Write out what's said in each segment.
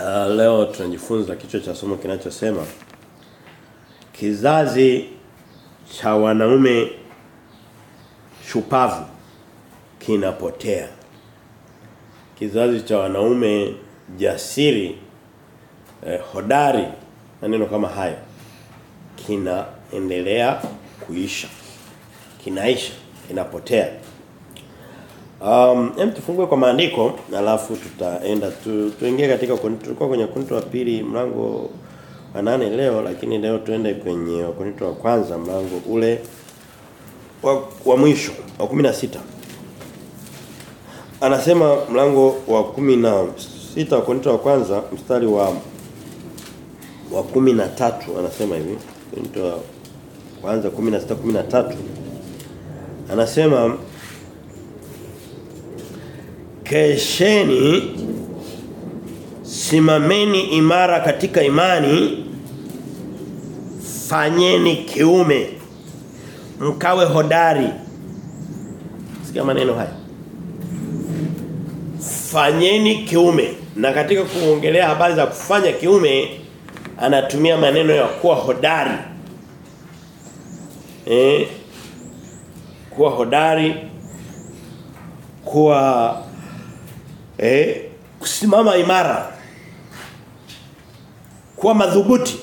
Uh, leo tunajifunza kichwa cha somo kinachosema kizazi cha wanaume shupavu kinapotea. Kizazi cha wanaume jasiri eh, hodari maneno kama hayo kinaendelea kuisha. Kinaisha, kinapotea. Um, hem tufungue kwa maandiko alafu tutaenda tu, tuingie katika tulikuwa kwenye Korinto wa pili mlango wa nane leo lakini leo tuende kwenye Korinto wa kwanza mlango ule wa, wa mwisho wa 16. Anasema mlango wa 16 wa Korinto wa kwanza mstari wa wa 13 anasema hivi Korinto wa kwanza 16 13 anasema Kesheni. Simameni imara katika imani. Fanyeni kiume. Mkawe hodari. Sikia maneno haya. Fanyeni kiume. Na katika kuongelea habari za kufanya kiume anatumia maneno ya kuwa hodari. Eh kuwa hodari kuwa eh kusimama imara. Kuwa madhubuti.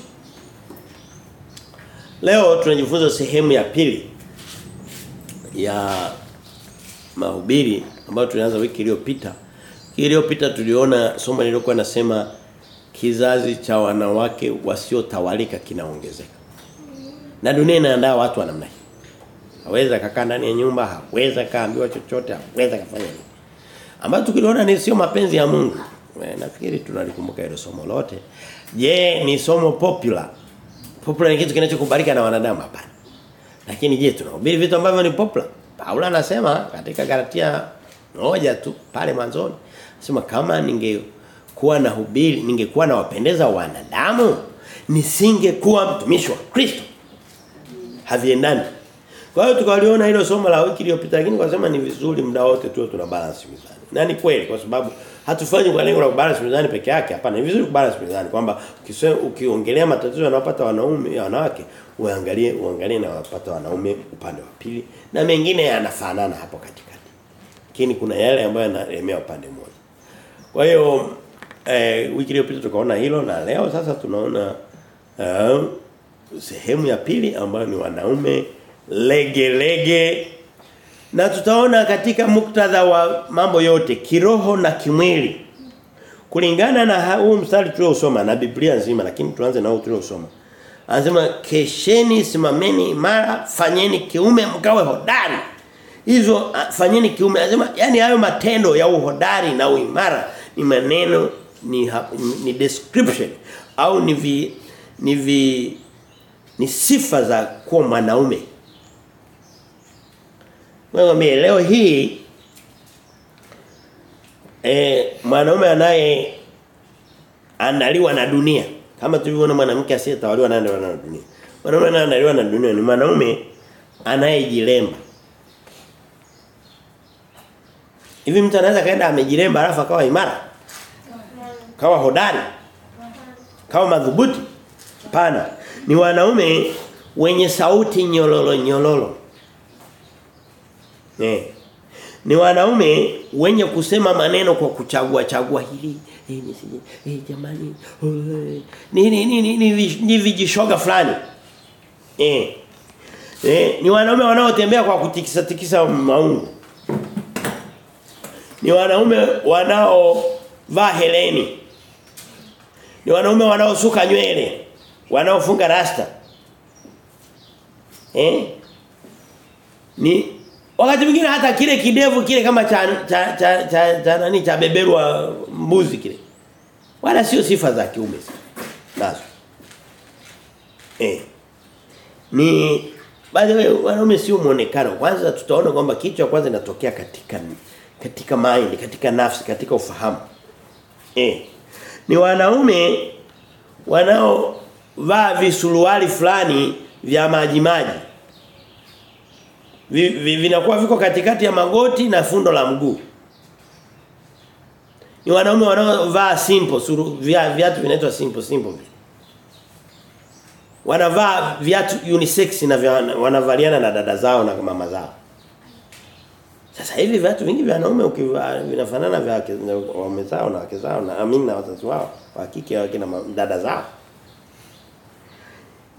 Leo tunajifunza sehemu ya pili ya mahubiri ambayo tulianza wiki iliyopita. Iliyopita tuliona somo lililokuwa nasema kizazi cha wanawake wasiotawalika kinaongezeka. Na dunia inaandaa watu wa namna hii. Aweza kakaa ndani ya nyumba aweza kaambiwa chochote aweza kafanya nini ambayo tukiliona ni sio mapenzi ya Mungu. Nafikiri tunalikumbuka hilo somo lote. Je, ni somo popular? Popular ni kitu kinachokubalika na wanadamu hapana. Lakini je, tunahubiri vitu ambavyo ni popular? Paulo anasema katika Galatia moja tu pale mwanzoni. Anasema kama ningekuwa na hubiri, ningekuwa na wapendeza wanadamu, nisingekuwa mtumishi wa Kristo. Haviendani. Kwa hiyo tukaliona hilo somo la wiki iliyopita lakini kwasema ni vizuri muda wote tu tuna balance mizani. Na ni kweli kwa sababu hatufanyi kwa lengo la kubalance mizani peke yake hapana ni vizuri kubalance mizani kwamba ukiongelea matatizo yanayopata wanaume wanawake uangalie uangalie na wapata wanaume upande wa pili na mengine yanafanana hapo katikati. Lakini kuna yale ambayo yanalemea upande mmoja. Kwa hiyo eh, wiki iliyopita tukaona hilo na leo sasa tunaona uh, sehemu ya pili ambayo ni wanaume lege lege. Na tutaona katika muktadha wa mambo yote kiroho na kimwili. Kulingana na huu mstari tuliosoma na Biblia nzima lakini tuanze na huu tuliosoma. Anasema kesheni simameni imara fanyeni kiume mkawe hodari. Hizo fanyeni kiume. Anasema yani hayo matendo ya uhodari na uimara ni maneno ni ni description au ni vi, ni vi, ni sifa za kuwa mwanaume wewe leo hii eh mwanaume anaye andaliwa na dunia kama tulivyoona mwanamke asiyetawaliwa na na dunia. Mwanaume anayeandaliwa na dunia ni mwanaume anayejilemba. Hivi mtu anaweza kaenda amejilemba alafu akawa imara? Kawa hodari? Kawa madhubuti? Hapana. Ni wanaume wenye sauti nyololo nyololo. Eh. Ni wanaume wenye kusema maneno kwa kuchagua chagua hili eh nisije eh jamani ni ni ni ni, ni, vijishoga fulani. Eh. Eh ni wanaume wanaotembea kwa kutikisa tikisa maungu. Ni wanaume wanao vaa heleni. Ni wanaume wanaosuka nywele, wanaofunga rasta. Eh? Ni Wakati mwingine hata kile kidevu kile kama cha cha cha, cha, cha nani cha beberwa mbuzi kile. Wala sio sifa za kiume nazo. Eh. Ni the way wanaume sio muonekano. Kwanza tutaona kwamba kichwa kwanza inatokea katika katika mind, katika nafsi, katika ufahamu. Eh. Ni wanaume wanao vaa visuruali fulani vya maji maji vinakuwa vi, vi, viko katikati ya magoti na fundo la mguu. Ni wanaume wanaovaa simple, suru, via, viatu vinaitwa simple simple. Wanavaa viatu unisex na wanavaliana na dada zao na mama zao. Sasa hivi viatu vingi vya wanaume vinafanana vya waume zao na wake zao na amini na wazazi wao, wa kike wake na dada zao.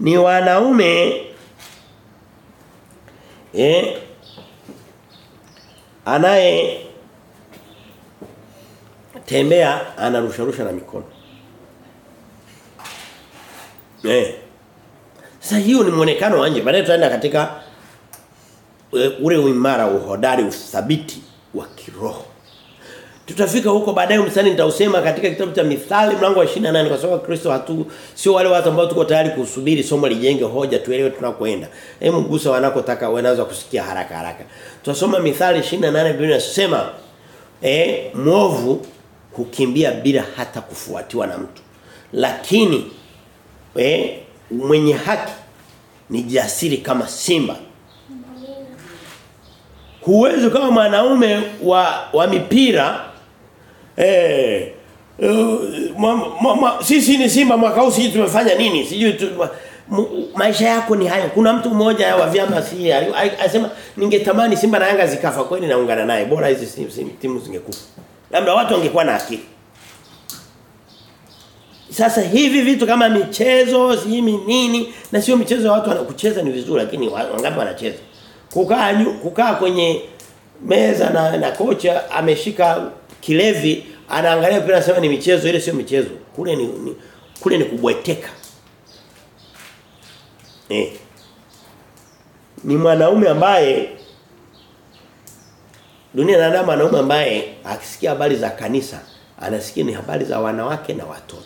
Ni wanaume eh anaye tembea anarusharusha na mikono. Eh. Sasa hiyo ni muonekano wa nje. Baadaye tutaenda katika ule uimara, uhodari, uthabiti wa kiroho. Tutafika huko baadaye msani nitausema katika kitabu cha Mithali mlango wa 28 kwa sababu Kristo hatu sio wale watu ambao tuko tayari kusubiri somo lijenge hoja tuelewe tunakoenda. Hebu gusa wanakotaka wanaweza kusikia haraka haraka. Tutasoma Mithali 28 Biblia inasema eh mwovu hukimbia bila hata kufuatiwa na mtu. Lakini eh mwenye haki ni jasiri kama simba. Huwezi kama mwanaume wa wa mipira eh ma, sisi ni simba mwaka huu sisi tumefanya nini? Sijui tu, maisha yako ni hayo. Kuna mtu mmoja wa vyama si alisema ningetamani Simba na Yanga zikafa kweli naungana naye. Bora hizi timu zingekufa. Labda watu wangekuwa na akili. Sasa hivi vitu kama michezo, simi nini na sio michezo watu wanakucheza ni vizuri lakini wangapi wanacheza. Kukaa kukaa kwenye meza na, na kocha ameshika kilevi anaangalia pia anasema ni michezo ile sio michezo. Kule ni, ni kule ni kubweteka. Eh. Ni mwanaume ambaye dunia inaandaa mwanaume ambaye akisikia habari za kanisa anasikia ni habari za wanawake na watoto.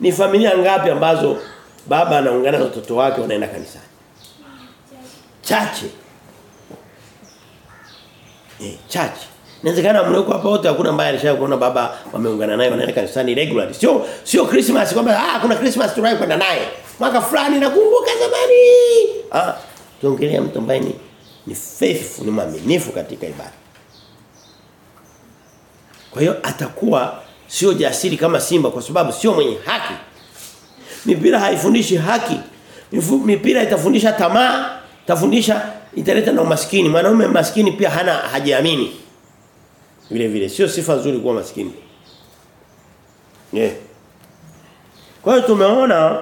Ni familia ngapi ambazo baba anaungana na watoto wake wanaenda kanisani? Chache. Eh, chache. Inawezekana mlioko hapa wote hakuna ambaye alishawahi kuona baba wameungana naye wanaenda kanisani regularly. Sio sio Christmas kwamba ah kuna Christmas tunaye kwenda naye. Mwaka fulani nakumbuka zamani. Ah, tuongelea mtu ambaye ni ni faithful ni mwaminifu katika ibada. Kwa hiyo atakuwa sio jasiri kama simba kwa sababu sio mwenye haki. Mipira haifundishi haki. Mipira itafundisha tamaa, itafundisha italeta na umaskini. Mwanaume maskini pia hana hajiamini. Vile vile sio sifa nzuri kuwa maskini. Yeah. Kwa hiyo tumeona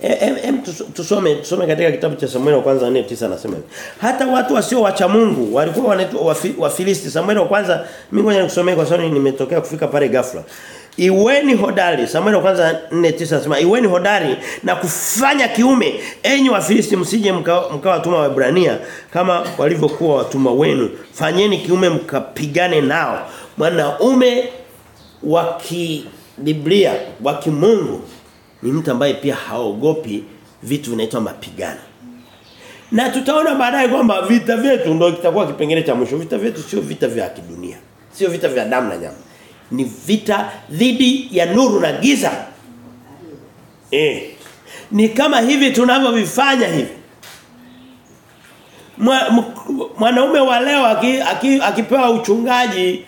Em, em tusome tusome katika kitabu cha Samuel wa kwanza 4:9 anasema hivi. Hata watu wasio wacha Mungu walikuwa wanaitwa Wafilisti. Samuel wa kwanza mimi ngoja nikusomee kwa sababu nimetokea kufika pale ghafla. Iweni hodari. Samuel wa kwanza 4:9 anasema iweni hodari na kufanya kiume enyi Wafilisti msije mkawa mka watuma wa Ibrania kama walivyokuwa watumwa wenu. Fanyeni kiume mkapigane nao. Mwanaume wa Biblia wa kimungu ni mtu ambaye pia haogopi vitu vinaitwa mapigano. Na tutaona baadaye kwamba vita vyetu ndio kitakuwa kipengele cha mwisho. Vita vyetu sio vita vya kidunia. Sio vita vya damu na nyama. Ni vita dhidi ya nuru na giza. Eh. Ni kama hivi tunavyovifanya hivi. Mwanaume wa leo akipewa aki, aki uchungaji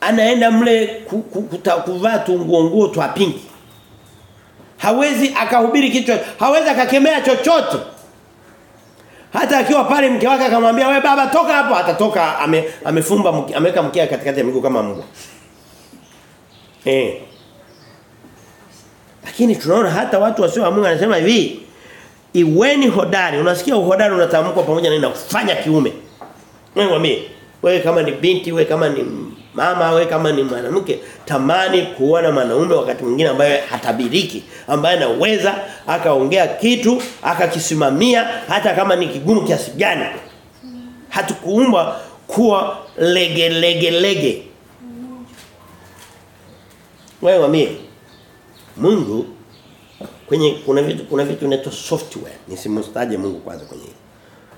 anaenda mle ku, ku, kuvaa tu nguo nguo twa pinki hawezi akahubiri kitu hawezi akakemea chochote hata akiwa pale mke wake akamwambia we baba toka hapo atatoka ame, ameweka mkia katikati ya miguu kama mbwa eh. Lakini tunaona hata watu wasio wa Mungu anasema hivi iweni hodari. Unasikia uhodari unatamkwa pamoja na kufanya kiume. Wewe mwambie wewe kama ni binti wewe kama ni mama wewe kama ni mwanamke tamani kuona mwanaume wakati mwingine ambaye hatabiriki ambaye anaweza akaongea kitu akakisimamia hata kama ni kigumu kiasi gani. Hatukuumba kuwa lege lege lege wewe mwambie Mungu kwenye kuna vitu kuna vitu vinaitwa software. Nisimstaje Mungu kwanza kwenye hili.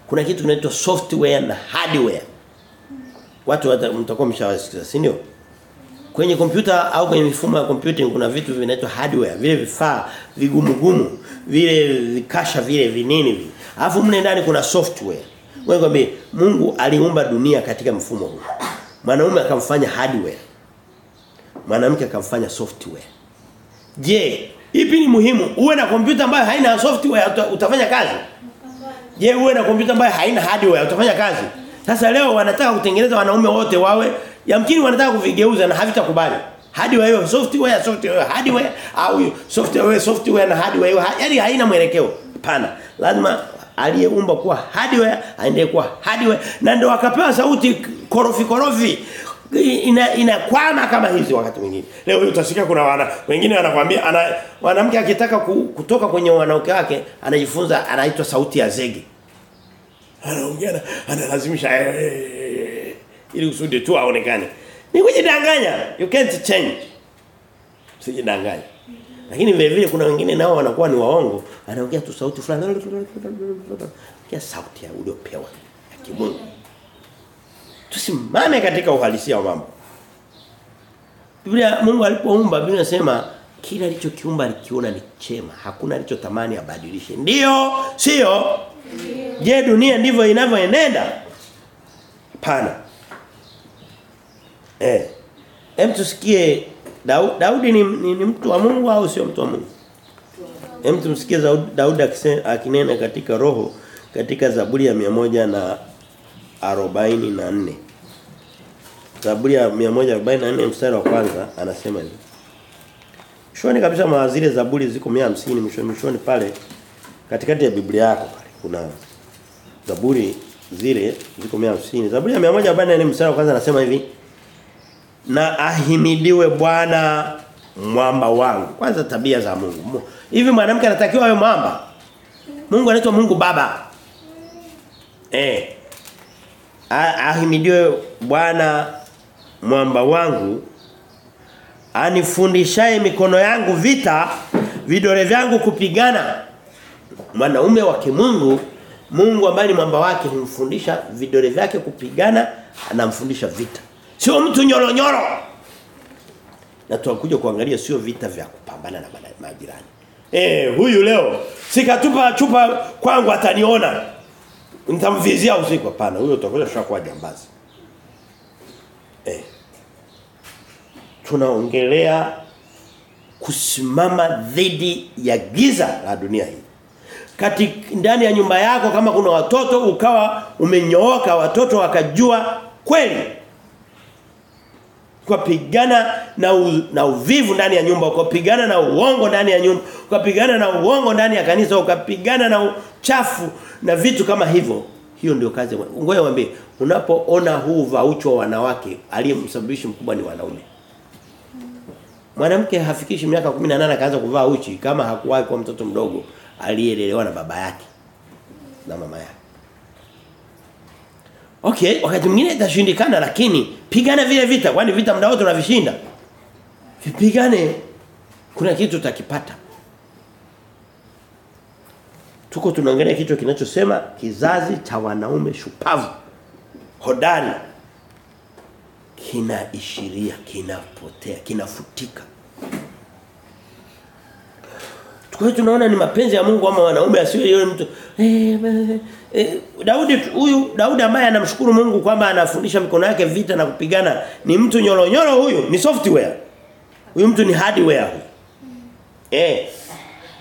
Kuna kitu kinaitwa software na hardware. Watu mtakuwa mshawasikiza si ndio? Kwenye kompyuta au kwenye mifumo ya computing kuna vitu vinaitwa hardware. Vile vifaa vigumu gumu vile vikasha vile vinini vile alafu mle ndani kuna software. Wewe Mungu aliumba dunia katika mfumo huu. Mwanaume akamfanya hardware. Mwanamke akamfanya software. Je, ipi ni muhimu? Uwe na kompyuta ambayo haina software utafanya kazi? Je, uwe na kompyuta ambayo haina hardware utafanya kazi? Sasa leo wanataka kutengeneza wanaume wote wawe yamkini wanataka kuvigeuza na havitakubali. Hardware hiyo software software hardware au software software na hardware yaani haina mwelekeo. Hapana. Lazima aliyeumba kuwa hardware aendelee kuwa hardware na ndio akapewa sauti korofi korofi ina inakwama kama hizi wakati mwingine. Leo hii utasikia kuna wana wengine wanakuambia ana mwanamke akitaka ku, kutoka kwenye wanawake wake anajifunza anaitwa sauti ya zege. Anaongea analazimisha eh, ili usudi tu aonekane. Ni kujidanganya. You can't change. Usijidanganye. Lakini vile vile kuna wengine nao wanakuwa ni waongo, anaongea tu sauti fulani. Kia sauti ya uliopewa ya kimungu. Tusimame katika uhalisia wa mambo. Biblia Mungu alipoumba Biblia inasema kila alichokiumba alikiona ni chema. Hakuna alichotamani abadilishe. ndio sio? Je, dunia ndivyo inavyoenenda? Hapana. Eh. Hem tusikie Daudi, Daudi ni, ni, ni mtu wa Mungu au sio mtu wa Mungu? Hem tumsikie Daudi akinena katika roho katika Zaburi ya 144. Zaburi ya 144 mstari wa kwanza anasema hivi. Mwishoni kabisa mwa Zaburi ziko 150 mwishoni mwishoni pale katikati ya Biblia yako pale kuna Zaburi zile ziko 150. Zaburi ya 144 mstari wa kwanza anasema hivi. Na ahimidiwe Bwana mwamba wangu. Kwanza tabia za Mungu. Hivi mwanamke anatakiwa awe mwamba? Mungu anaitwa Mungu Baba. Eh. Ahimidiwe Bwana mwamba wangu anifundishaye mikono yangu vita vidole vyangu kupigana. Mwanaume wa kimungu Mungu ambaye ni mwamba wake humfundisha vidole vyake kupigana anamfundisha vita. Sio mtu nyolonyoro na tunakuja kuangalia sio vita vya kupambana na majirani. Eh huyu leo sikatupa chupa kwangu ataniona nitamvizia usiku hapana huyo utakuja tushakuwa jambazi. Eh. Tunaongelea kusimama dhidi ya giza la dunia hii. Kati ndani ya nyumba yako kama kuna watoto ukawa umenyooka watoto wakajua kweli ukapigana na u, na uvivu ndani ya nyumba ukapigana na uongo ndani ya nyumba ukapigana na uongo ndani ya kanisa ukapigana na uchafu na vitu kama hivyo hiyo ndio kazi ngoja niwaambie unapoona huu vaucho wa wanawake aliyemsababishi mkubwa ni wanaume. Mwanamke hafikishi miaka 18 akaanza kuvaa uchi kama hakuwahi kwa mtoto mdogo aliyelelewa na baba yake na mama yake Okay, wakati mwingine itashindikana lakini pigana vile vita kwani vita mda wote unavishinda. Vipigane kuna kitu utakipata. Tuko tunaangalia kitu kinachosema kizazi cha wanaume shupavu hodari kinaishiria kinapotea kinafutika. Kwa hiyo tunaona ni mapenzi ya Mungu ama wanaume asiwe yule mtu eh, eh, Daudi huyu Daudi ambaye anamshukuru Mungu kwamba anafundisha mikono yake vita na kupigana ni mtu nyolonyolo huyu ni software. Huyu mtu ni hardware huyu. Eh.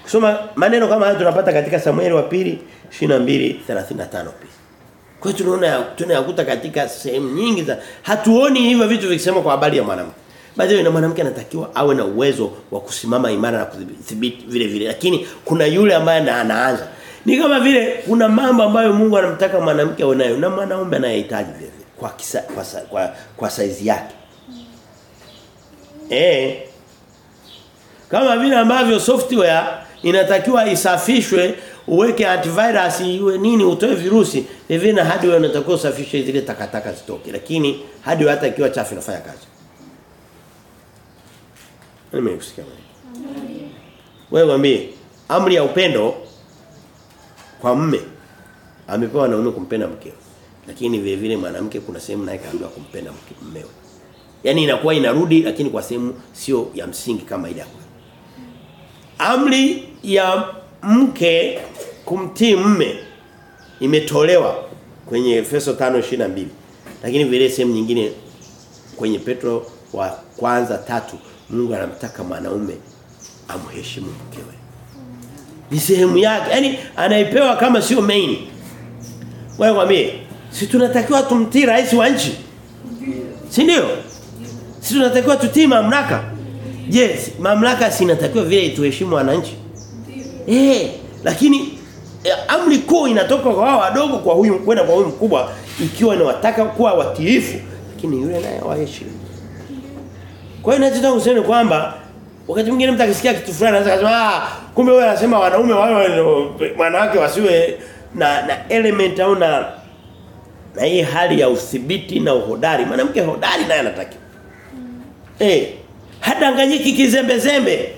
Kusoma maneno kama haya tunapata katika Samueli wa pili 22:35 pia. Kwa hiyo tunaona tunayakuta katika sehemu nyingi za hatuoni hivyo vitu vikisema kwa habari ya mwanamke. Baadhi ya mwanamke anatakiwa awe na uwezo wa kusimama imara na kudhibiti vile vile lakini kuna yule ambaye anaanza. Ni kama vile kuna mambo ambayo Mungu anamtaka mwanamke awe nayo na mwanaume anayehitaji vile vile kwa kisa, kwa, kwa kwa size yake. Eh. Kama vile ambavyo software inatakiwa isafishwe uweke antivirus iwe nini utoe virusi hivi na hardware unatakiwa usafishe zile takataka zitoke lakini hardware hata ikiwa chafu inafanya kazi Nimekusikia wewe. Wewe mwambie amri ya upendo kwa mme amepewa na mume kumpenda mkeo. Lakini vile vile mwanamke kuna sehemu naye kaambiwa kumpenda mmewe. Yaani inakuwa inarudi lakini kwa sehemu sio ya msingi kama ile hapo. Amri ya mke kumtii mme imetolewa kwenye Efeso 5:22. Lakini vile sehemu nyingine kwenye Petro wa kwanza tatu Mungu anamtaka mwanaume amheshimu mkewe. Ni sehemu yake. Yaani anaipewa kama sio main. Wewe kwambie, si tunatakiwa tumtii rais wa nchi? Si ndio? Si tunatakiwa tutii mamlaka? Yes, mamlaka si inatakiwa vile ituheshimu wananchi? Eh, lakini eh, amri kuu inatoka kwa wao wadogo kwa huyu kwenda kwa huyu mkubwa ikiwa inawataka kuwa watiifu, lakini yule naye waheshimu. Kwa hiyo ninachotaka kusema kwamba wakati mwingine mtu akisikia kitu fulani anaweza kusema ah kumbe wewe anasema wanaume wao wanawake wasiwe na na element au na na hii hali ya udhibiti na uhodari. Mwanamke hodari naye anatakiwa. Eh, hadanganyiki kizembe zembe.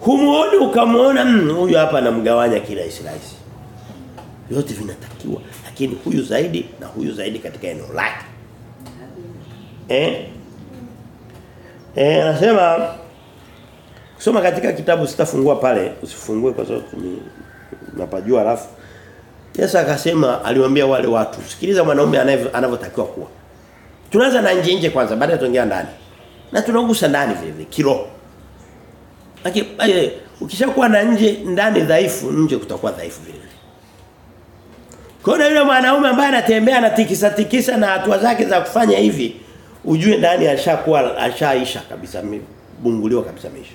Humuoni ukamwona huyu hapa anamgawanya kila Israeli. Yote vinatakiwa lakini huyu zaidi na huyu zaidi katika eneo lake. Eh? Eh anasema kusoma katika kitabu sitafungua pale usifungue kwa sababu tunapajua alafu Yesu akasema aliwaambia wale watu sikiliza mwanaume anavyotakiwa kuwa. Tunaanza na nje nje kwanza baadaye tuongea ndani. Na tunagusa ndani vile vile kiroho. Lakini ukishakuwa na nje ndani dhaifu nje kutakuwa dhaifu vile vile. Kwa yule mwanaume ambaye anatembea anatikisa tikisa na hatua zake za kufanya hivi ujue ndani ashakuwa ashaisha kabisa bunguliwa kabisa maisha.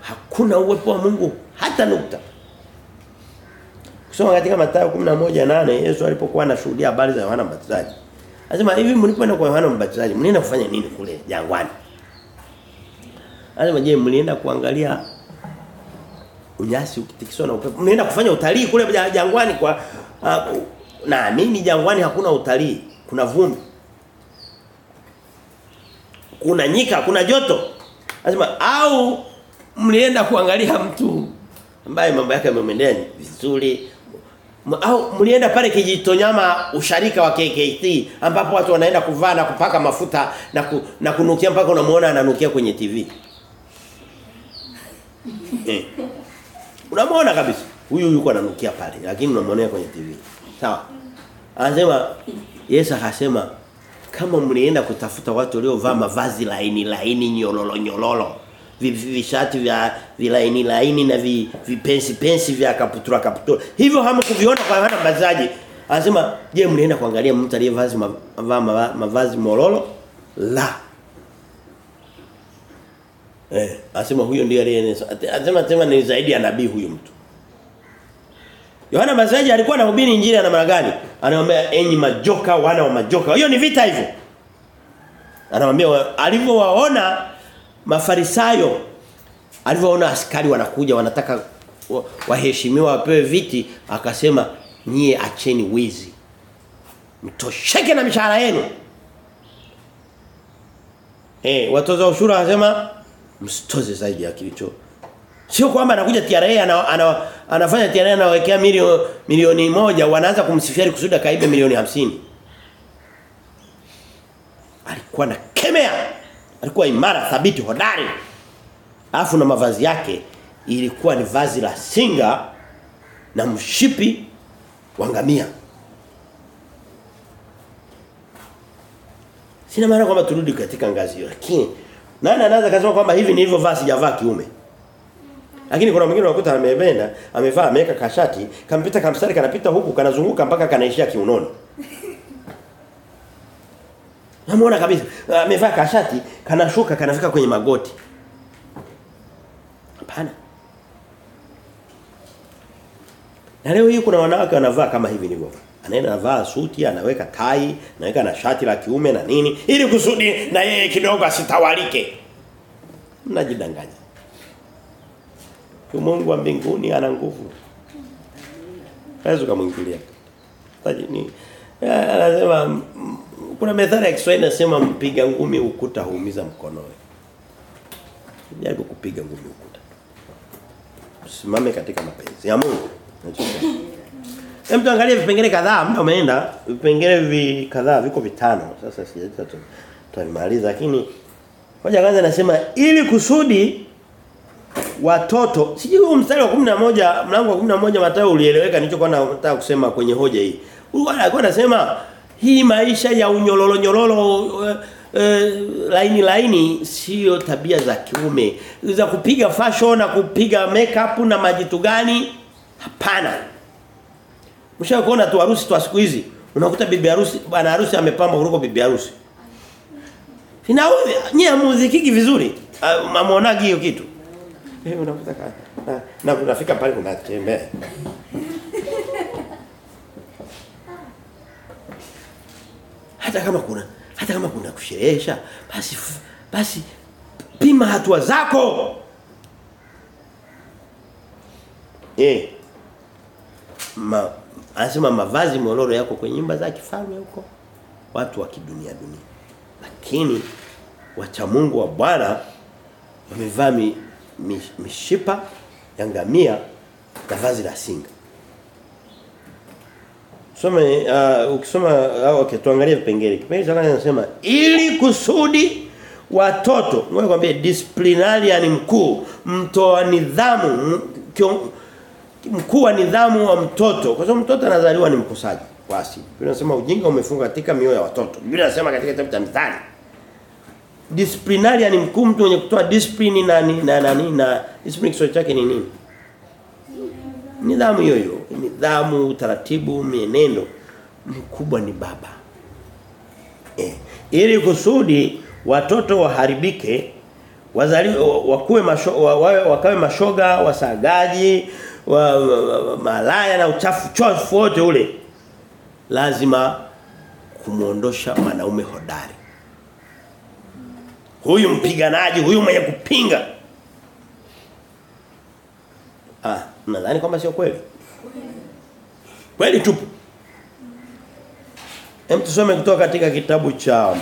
Hakuna uwepo wa Mungu hata nukta. Kusoma katika Mathayo 11:8 Yesu alipokuwa anashuhudia habari za Yohana Mbatizaji. Anasema hivi mlipoenda kwa Yohana Mbatizaji mlienda kufanya nini kule jangwani? Anasema je mlienda kuangalia unyasi ukitikiswa na upepo? Mlienda kufanya utalii kule jangwani kwa uh, naamini jangwani hakuna utalii, kuna vumbi. Kuna nyika, kuna joto. Anasema au mlienda kuangalia mtu ambaye mambo yake yamemendea vizuri au mlienda pale kijitonyama usharika wa KKT ambapo watu wanaenda kuvaa na kupaka mafuta na ku, na kunukia mpaka unamuona ananukia kwenye TV. eh. Unamuona kabisa. Huyu yuko ananukia pale lakini unamuona kwenye TV. Sawa. Anasema Yesu akasema kama mlienda kutafuta watu waliovaa mavazi laini laini nyololo nyololo vishati vya vilaini laini na vi, vipensi pensi vya kaputura kaputura. Hivyo hamkuviona kwa hana mbazaji. Anasema je mlienda kuangalia mtu aliyevaa mavazi mavazi mololo? La. Eh anasema huyo ndiye aliyenesa anasema sema ni zaidi ya nabii huyo mtu Yohana Mbatizaji alikuwa anahubiri injili ya namna gani anamwambia enyi majoka wana wa majoka hiyo ni vita hivyo anamwambia alivyowaona Mafarisayo alivyoona askari wanakuja wanataka waheshimiwa wapewe viti akasema nyie acheni wizi. Mtosheke na mishahara yenu. Eh watoza ushuru anasema msitoze zaidi ya kilicho. Sio kwamba anakuja TRA ana, ana, anafanya TRA anawekea milioni milioni moja wanaanza kumsifia kusudi kaibe milioni hamsini. Alikuwa na kemea alikuwa imara thabiti hodari. Alafu na mavazi yake ilikuwa ni vazi la singa na mshipi wa ngamia. Sina maana kwamba turudi katika ngazi hiyo lakini nani anaweza kusema kwamba hivi ni hivyo vazi sijavaa kiume lakini kuna mwingine unakuta amebenda amevaa ameweka kashati kampita kamstari kanapita huku kanazunguka mpaka kanaishia kiunoni Namuona kabisa amevaa kashati kanashuka kanafika kwenye magoti. Hapana. Na leo hii kuna wanawake wanavaa kama hivi ndivyo. Anaenda anavaa suti, anaweka tai, anaweka na shati la kiume na nini ili kusudi na yeye kidogo asitawalike. Mnajidanganya. Mungu wa mbinguni ana nguvu. Hawezi kumwingilia. Tajini anasema kuna methali ya Kiswahili inasema mpiga ngumi ukuta huumiza mkonowe. Jaribu kupiga ngumi ukuta. Usimame katika mapenzi ya Mungu. Hem tuangalie vipengele kadhaa muda umeenda vipengele vi kadhaa viko vitano sasa sijata tutamaliza lakini hoja kwanza nasema ili kusudi watoto sijui huu mstari wa 11 mlango wa 11 Mathayo ulieleweka nilichokuwa nataka kusema kwenye hoja hii. Huyu alikuwa anasema Hii maisha ya unyololo nyololo uh, uh, laini laini sio tabia za kiume. Za kupiga fashion na kupiga makeup na majitu gani? Hapana. Mshakuona tu harusi tu siku hizi. Unakuta bibi harusi bwana harusi amepamba kuliko bibi harusi. Sina nyie muziki vizuri. Uh, Mamonagi hiyo kitu. Eh unakuta na, na unafika pale unatembea. hata kama kuna hata kama kuna kusherehesha basi basi pima hatua zako. Eh ma anasema mavazi mororo yako kwenye nyumba za kifalme huko. Watu wa kidunia dunia. Lakini wacha Mungu wa Bwana wamevaa mishipa ya ngamia na vazi la singa Some uh, ukisoma uh, okay tuangalie vipengele. Kipengele cha kwanza nasema ili kusudi watoto, ngoja kwambie disciplinarian mkuu, mtoa nidhamu, mkuu wa nidhamu wa mtoto. Kwa sababu mtoto anazaliwa ni mkosaji kwa asili. Biblia inasema ujinga umefunga katika mioyo ya watoto. Biblia inasema katika kitabu cha Mithali. Disciplinarian mkuu mtu mwenye kutoa discipline na na na, na, na discipline kisho chake ni nini? Nidhamu hiyo, nidhamu, utaratibu, mienendo mkubwa ni baba. Eh, ili kusudi watoto waharibike, wazali wakuwe masho, wawe wakawe mashoga, wasagaji, wa, wa, wa, malaya na uchafu chofu wote ule. Lazima kumuondosha mwanaume hodari. Huyu mpiganaji, huyu mwenye kupinga. Ah, nadhani kwamba sio kweli. Kweli tupo. Hem tusome kutoka katika kitabu cha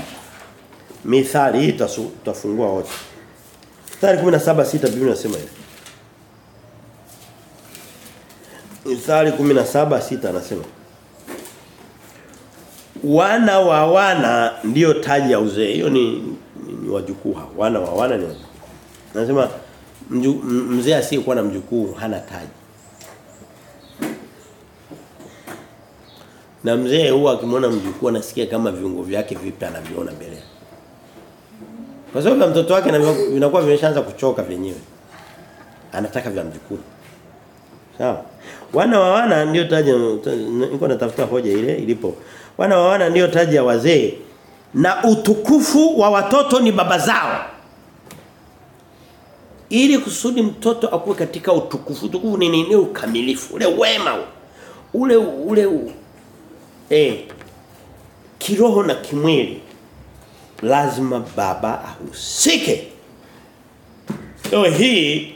Mithali hii tutafungua wote. Mithali 17:6 Biblia inasema hivi. Mithali 17:6 anasema Wana wa wana ndio taji ya uzee. Hiyo ni wajukuu hao. Wana wa wana ni wajukuu. Anasema mzee asiyekuwa na mjukuu hana taji. Na mzee huwa akimwona mjukuu anasikia kama viungo vyake vipi anaviona mbele. Kwa sababu mtoto wake vinakuwa vimeshaanza kuchoka vyenyewe. Anataka vya mjukuu. Sawa? Wana wa wana ndio taji niko natafuta hoja ile ilipo. Wana wa wana ndio taji ya wazee na utukufu wa watoto ni baba zao. Ili kusudi mtoto akuwe katika utukufu utukufu ni nini? Ukamilifu ule wema ule ule eh kiroho na kimwili. Lazima baba ahusike. So hii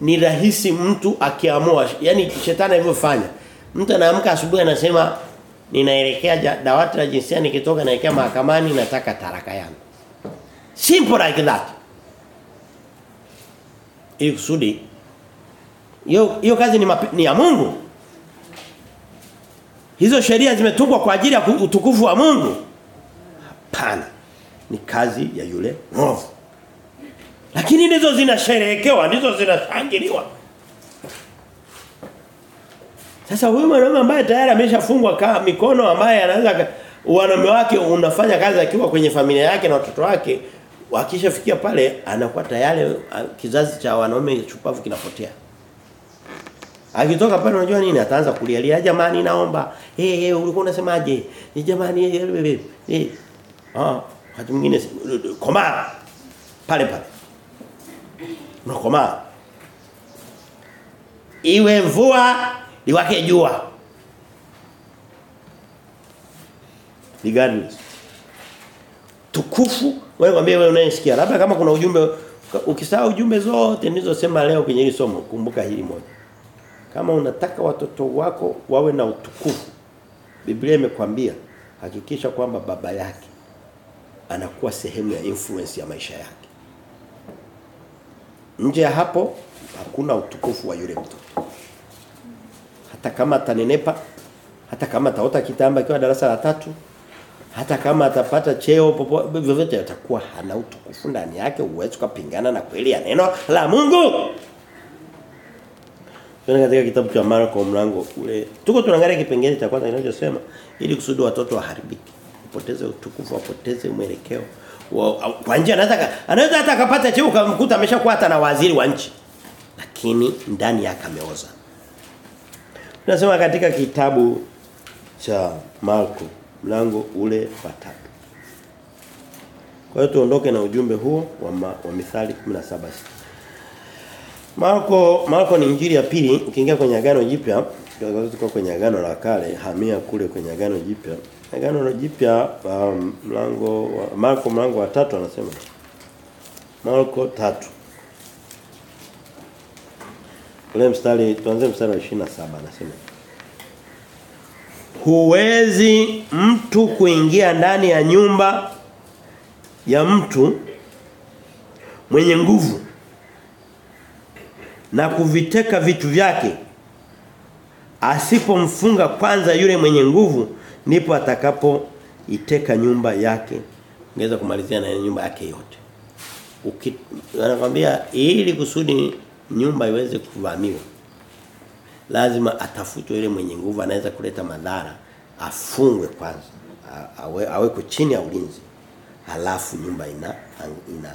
ni rahisi mtu akiamua yani shetani alivyofanya. Mtu anaamka asubuhi anasema ninaelekea dawati la jinsia nikitoka naelekea mahakamani nataka taraka yangu. Simple like that. Ili kusudi hiyo hiyo kazi ni, mapi, ni ya Mungu. Hizo sheria zimetungwa kwa ajili ya utukufu wa Mungu. Hapana. Ni kazi ya yule mwovu. Lakini ndizo zinasherehekewa ndizo zinashangiliwa sasa huyu mwanaume ambaye tayari ameshafungwa mikono ambaye anaweza wanaume wake unafanya kazi akiwa kwenye familia yake na watoto wake wakishafikia pale anakuwa tayari kizazi cha wanaume chupavu kinapotea. Akitoka pale unajua nini ataanza kulialia jamani naomba. Eh hey, hey, ulikuwa unasemaje? Ni jamani eh eh. Ah, wakati mwingine komaa pale pale. Unakomaa. Iwe mvua liwake jua. ligani Tukufu wewe mwambie wewe unayesikia labda kama kuna ujumbe ukisahau ujumbe zote nilizosema leo kwenye hili somo kumbuka hili moja. Kama unataka watoto wako wawe na utukufu Biblia imekwambia hakikisha kwamba baba yake anakuwa sehemu ya influence ya maisha yake. Nje ya hapo hakuna utukufu wa yule mtoto. Hata kama atanenepa, hata kama ataota kitamba akiwa darasa la tatu, hata kama atapata cheo popote vyovyote atakuwa hana utukufu ndani yake uwezo kupingana na kweli ya neno la Mungu. Tuna katika kitabu cha Marko mlango ule. Tuko tunaangalia kipengele cha kwanza kinachosema ili kusudi watoto waharibike. Wapoteze utukufu, wapoteze mwelekeo. Wa- Kwa njia anaweza anaweza hata akapata cheo ukamkuta ameshakuwa hata na waziri wa nchi. Lakini ndani yake ameoza. Tunasema katika kitabu cha Marko mlango ule wa tatu. Kwa hiyo tuondoke na ujumbe huo wa, ma, wa Mithali 17. Marko Marko ni injili ya pili ukiingia kwenye agano jipya kwa tuko kwenye agano la kale hamia kule kwenye agano jipya agano la jipya um, mlango wa Marko mlango wa tatu anasema Marko tatu ule mstari tuanze mstari wa 27 anasema Huwezi mtu kuingia ndani ya nyumba ya mtu mwenye nguvu na kuviteka vitu vyake. Asipomfunga kwanza yule mwenye nguvu ndipo atakapoiteka nyumba yake. Ngeza kumalizia na nyumba yake yote. Anakuambia ili kusudi nyumba iweze kuvamiwa lazima atafutwe yule mwenye nguvu anaweza kuleta madhara afungwe kwanza awe awe awekwe chini ya ulinzi halafu nyumba ina ina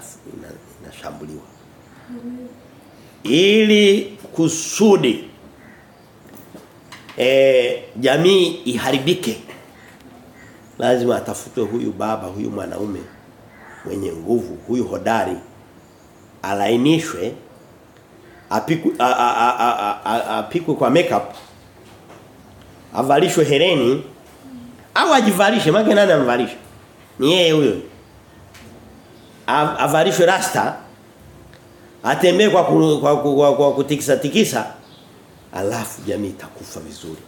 inashambuliwa. Ina ili kusudi e, jamii iharibike lazima atafutwe huyu baba huyu mwanaume mwenye nguvu huyu hodari alainishwe apikwe apikwe kwa makeup avalishwe hereni au ajivalishe maana nani amvalisha ni yeye huyo. Av- avalishwe rasta atembee kwa, kwa, kwa, kwa, kwa kutikisa tikisa alafu jamii itakufa vizuri.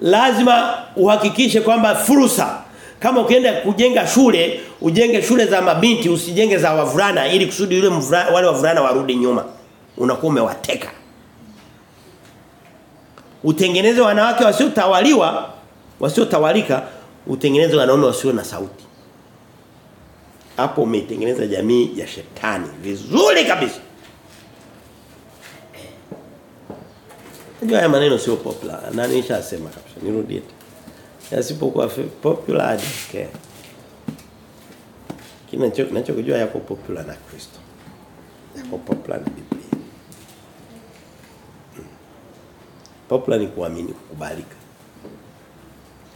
Lazima uhakikishe kwamba fursa kama ukienda kujenga shule ujenge shule za mabinti usijenge za wavulana ili kusudi yule mvulana wale wavulana warudi nyuma unakuwa umewateka utengeneze wanawake wasiotawaliwa wasiotawalika utengeneze wanaume wasio na sauti hapo umeitengeneza jamii ya shetani vizuri kabisa Ndio haya maneno sio popular. Nani nishasema kabisa. Nirudie. Yasipokuwa popular care. Kinacho ninachokujua yako popular na Kristo. Yako popular na Biblia. Hmm. Popular ni kuamini, kukubalika.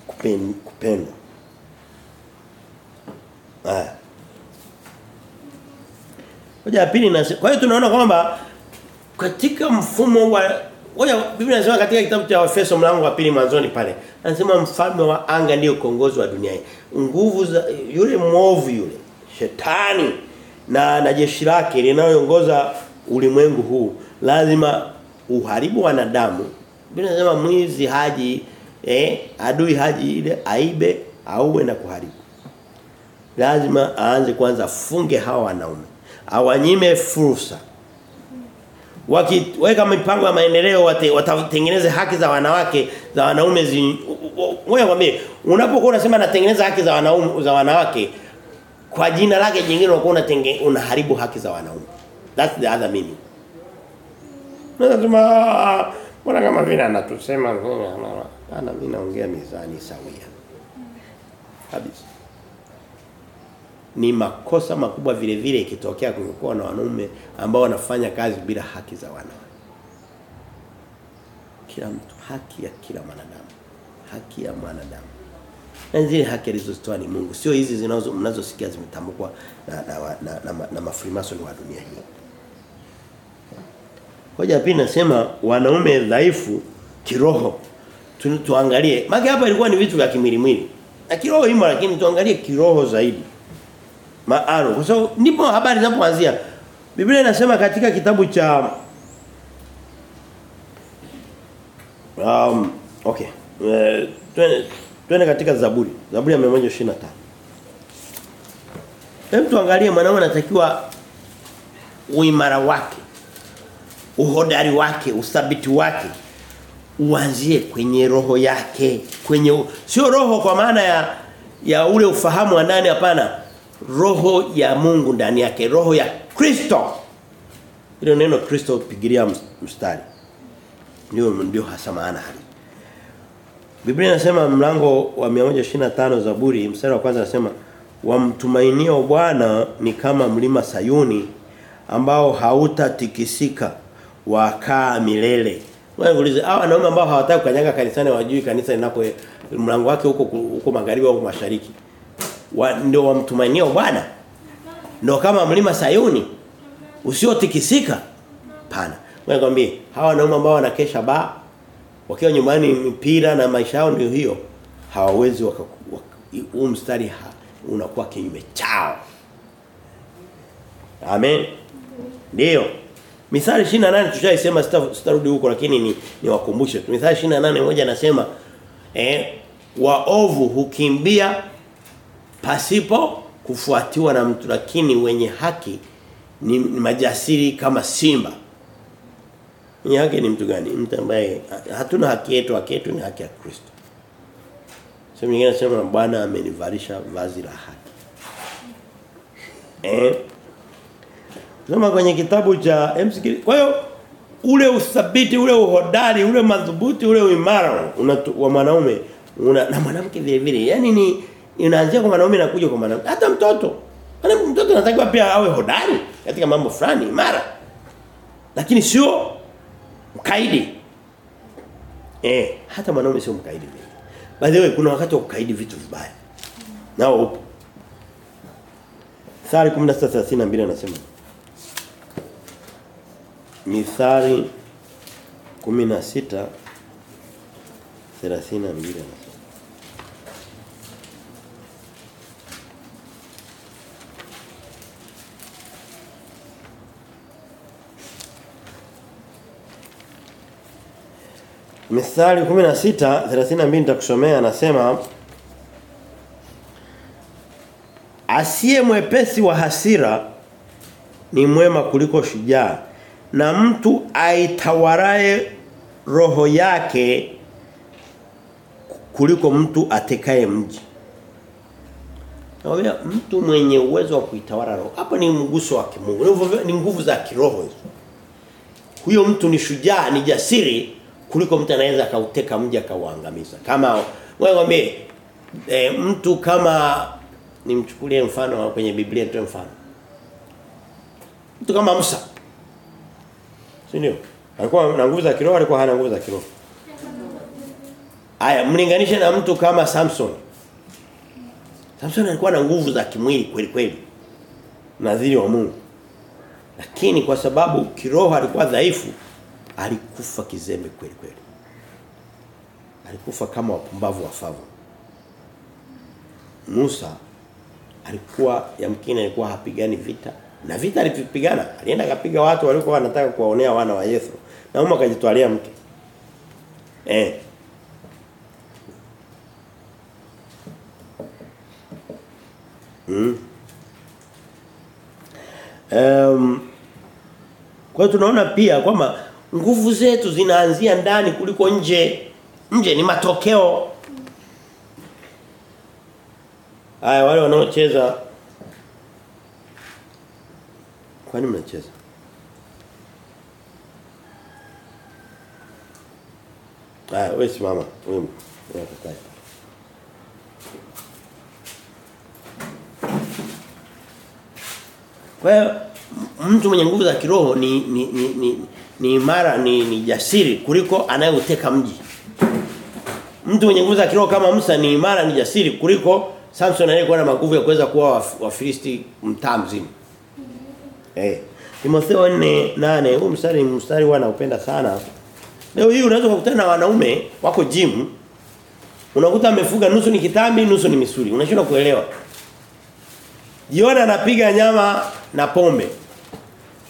Kupen, kupendwa. Ah. Hoja pili na kwa hiyo tunaona kwamba katika mfumo wa Ngoja Biblia inasema katika kitabu cha Efeso mlango wa pili mwanzoni pale. Anasema mfalme wa anga ndio kiongozi wa dunia. Nguvu za yule mwovu yule, shetani na na jeshi lake linaloongoza ulimwengu huu lazima uharibu wanadamu. Biblia inasema mwizi haji eh adui haji ile aibe auwe na kuharibu. Lazima aanze kwanza funge hawa wanaume. Awanyime fursa wakiweka mipango ya maendeleo watatengeneze haki za wanawake za wanaume ngoja kwambie unapokuwa unasema natengeneza haki za wanaume za wanawake kwa jina lake jingine unakuwa unaharibu haki za wanaume. That's the other meaning. Nasema mbona kama vile anatusema ana mimi naongea mizani sawia. Kabisa ni makosa makubwa vile vile ikitokea kungekuwa na wanaume ambao wanafanya kazi bila haki za wanawake. Kila mtu haki ya kila mwanadamu. Haki ya mwanadamu. Na zile haki alizozitoa ni Mungu, sio hizi zinazo mnazosikia zimetamkwa na na, na, na, na, na mafrimason wa dunia hii. Hoja pia nasema wanaume dhaifu kiroho tu, tuangalie. Maki hapa ilikuwa ni vitu vya kimilimwili. Na kiroho imo lakini tuangalie kiroho zaidi maano kwa sababu ndipo habari zinapoanzia. Biblia inasema katika kitabu cha um okay. Uh, twende twende katika Zaburi. Zaburi ya 125 Hem tuangalie mwanaume anatakiwa uimara wake uhodari wake uthabiti wake uanzie kwenye roho yake kwenye sio roho kwa maana ya ya ule ufahamu wa ndani hapana roho ya Mungu ndani yake roho ya Kristo Hilo neno Kristo pigilia mstari. Ndio ndio hasa maana hali. Biblia inasema mlango wa 125 Zaburi mstari wa kwanza anasema wamtumainio Bwana ni kama mlima Sayuni ambao hautatikisika wakaa milele. Wewe ulize hawa wanaume ambao hawataka kukanyaga kanisani wajui kanisa linapo mlango wake huko huko magharibi au mashariki. Wa, ndio wamtumainia Bwana. Ndio kama mlima Sayuni usiotikisika. Pana. Wewe kwambie hawa wanaume ambao wanakesha ba wakiwa nyumbani mpira na maisha yao ndio hiyo hawawezi huu mstari ha, unakuwa kinyume chao. Amen. Ndio. Mithali 28 tushaisema sitarudi huko lakini ni niwakumbushe. Mithali 28 moja anasema eh waovu hukimbia pasipo kufuatiwa na mtu lakini wenye haki ni, ni majasiri kama simba. Mwenye haki ni mtu gani? Mtu ambaye hatuna haki yetu, haki yetu ni haki ya Kristo. Sasa nyingine nasema Bwana amenivalisha vazi la haki. Eh? Soma kwenye kitabu cha MCK. Kwa hiyo ule uthabiti, ule uhodari, ule madhubuti, ule uimara wa mwanaume una, na mwanamke vile vile. Yaani ni inaanzia kwa mwanaume na kuja kwa mwanamke. Hata mtoto. ana mtoto anatakiwa pia awe hodari katika mambo fulani imara. Lakini sio mkaidi. Eh, hata mwanaume sio mkaidi. By the way, kuna wakati wa kukaidi vitu vibaya. Nao upo. Mithali 16:32 anasema. Mithali 16 32 anasema. Mithali 16 32 nitakusomea anasema Asiye mwepesi wa hasira ni mwema kuliko shujaa na mtu aitawarae roho yake kuliko mtu atekaye mji. Naambia mtu mwenye uwezo wa kuitawala roho. Hapo ni mguso wa kimungu. Ni nguvu za kiroho hizo. Huyo mtu ni shujaa, ni jasiri kuliko mtu anaweza akauteka mji akauangamiza. Kama wewe mimi e, mtu kama nimchukulie mfano kwenye Biblia nitoe mfano. Mtu kama Musa. Si ndio? Alikuwa na nguvu za kiroho, alikuwa hana nguvu za kiroho. Aya, mlinganishe na mtu kama Samson. Samson alikuwa na nguvu za kimwili kweli kweli. Nadhiri wa Mungu. Lakini kwa sababu kiroho alikuwa dhaifu, alikufa kizembe kweli kweli. Alikufa kama wapumbavu wafavu. Musa alikuwa yamkini alikuwa hapigani vita na vita alipigana alienda akapiga watu walikuwa wanataka kuwaonea wana wa Yethro na Mungu akajitwalia mke eh mm. um, kwa tunaona pia kwamba nguvu zetu zinaanzia ndani kuliko nje nje ni matokeo Haya wale wanaocheza Kwani mnacheza? Haya wewe simama. Wewe unakataa. Kwa mtu mwenye nguvu za kiroho ni ni ni ni, ni imara ni, ni jasiri kuliko anayeuteka mji. Mtu mwenye nguvu za kiroho kama Musa ni imara ni jasiri kuliko Samson aliyekuwa na maguvu ya kuweza kuwa Wafilisti mtaa mzima. Eh. Timotheo 4:8 huu mstari mstari wana upenda sana. Leo hii unaweza kukutana na wanaume wako gym unakuta amefuga nusu ni kitambi nusu ni misuli. Unashindwa kuelewa. Jiona anapiga nyama na pombe.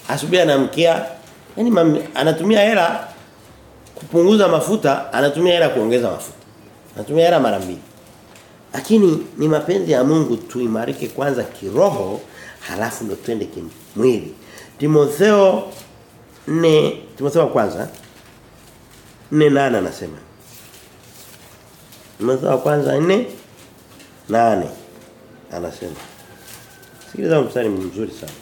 Asubuhi anamkia yani anatumia hela kupunguza mafuta, anatumia hela kuongeza mafuta. Anatumia hela mara mbili. Lakini ni mapenzi ya Mungu tuimarike kwanza kiroho halafu ndo twende kimwili. Timotheo ne Timotheo kwanza 4:8 anasema. Timotheo kwanza 4:8 anasema. Sikiliza mstari mzuri sana.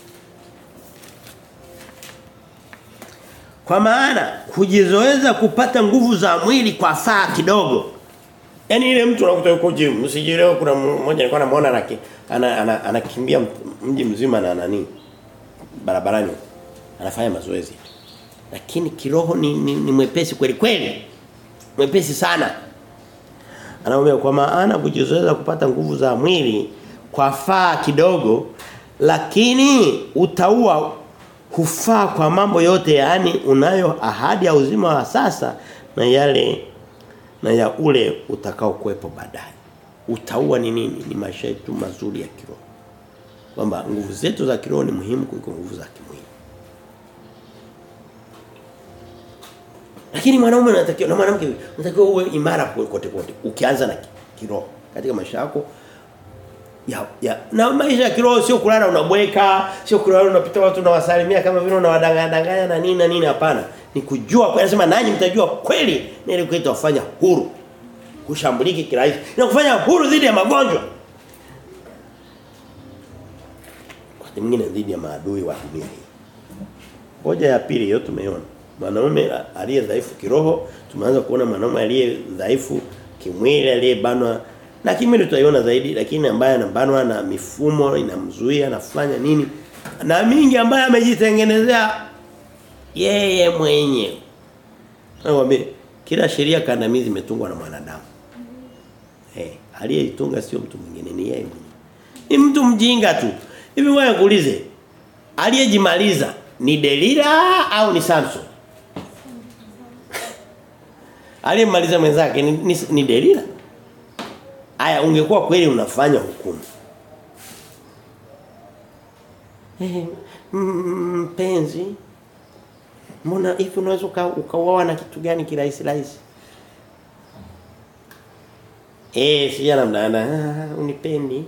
Kwa maana kujizoeza kupata nguvu za mwili kwa saa kidogo. Yaani ile mtu unakuta yuko gym, usijielewe kuna mmoja alikuwa anamuona anaki ana anakimbia ana mji mzima na nani barabarani. Anafanya mazoezi. Lakini kiroho ni, ni, ni mwepesi kweli kweli. Mwepesi sana. Anaomba kwa maana kujizoeza kupata nguvu za mwili kwa faa kidogo lakini utaua hufaa kwa mambo yote yani unayo ahadi ya uzima wa sasa na yale na ya ule utakao kuwepo baadaye. Utaua ni nini? Ni maisha yetu mazuri ya kiroho. Kwamba nguvu zetu za kiroho ni muhimu kuliko nguvu za kimwili. Lakini mwanaume anatakiwa na mwanamke unatakiwa uwe imara kote kote ukianza na kiroho katika maisha yako ya, ya. Na maisha ya kiroho sio kulala unabweka sio kulala unapita watu unawasalimia kama vile unawadanganya danganya na nini na nini hapana. Ni kujua kwa anasema nanyi mtajua kweli na ile kwetu wafanya huru. Kushambuliki kirahisi. Na kufanya huru dhidi ya magonjwa. Wakati mwingine dhidi ya maadui wa dunia hii. Hoja ya pili hiyo tumeiona. Mwanaume aliye dhaifu kiroho tumeanza kuona mwanaume aliye dhaifu kimwili aliyebanwa na mimi tutaiona zaidi lakini ambaye anambanwa na mifumo inamzuia anafanya nini. Na mingi ambaye amejitengenezea yeye mwenyewe. Naombe kila sheria kandamizi imetungwa na mwanadamu. Eh hey, aliyeitunga sio mtu mwingine ni yeye mwenyewe. Ni mtu mjinga tu. Hivi wewe kuulize aliyejimaliza ni Delila au ni Samson? Aliyemaliza mwenzake ni, ni, ni Delila Aya ungekuwa kweli unafanya hukumu. Mpenzi Mbona hivi unaweza ukauawa na kitu gani kirahisi rahisi? Eh si ya mdana ana unipendi.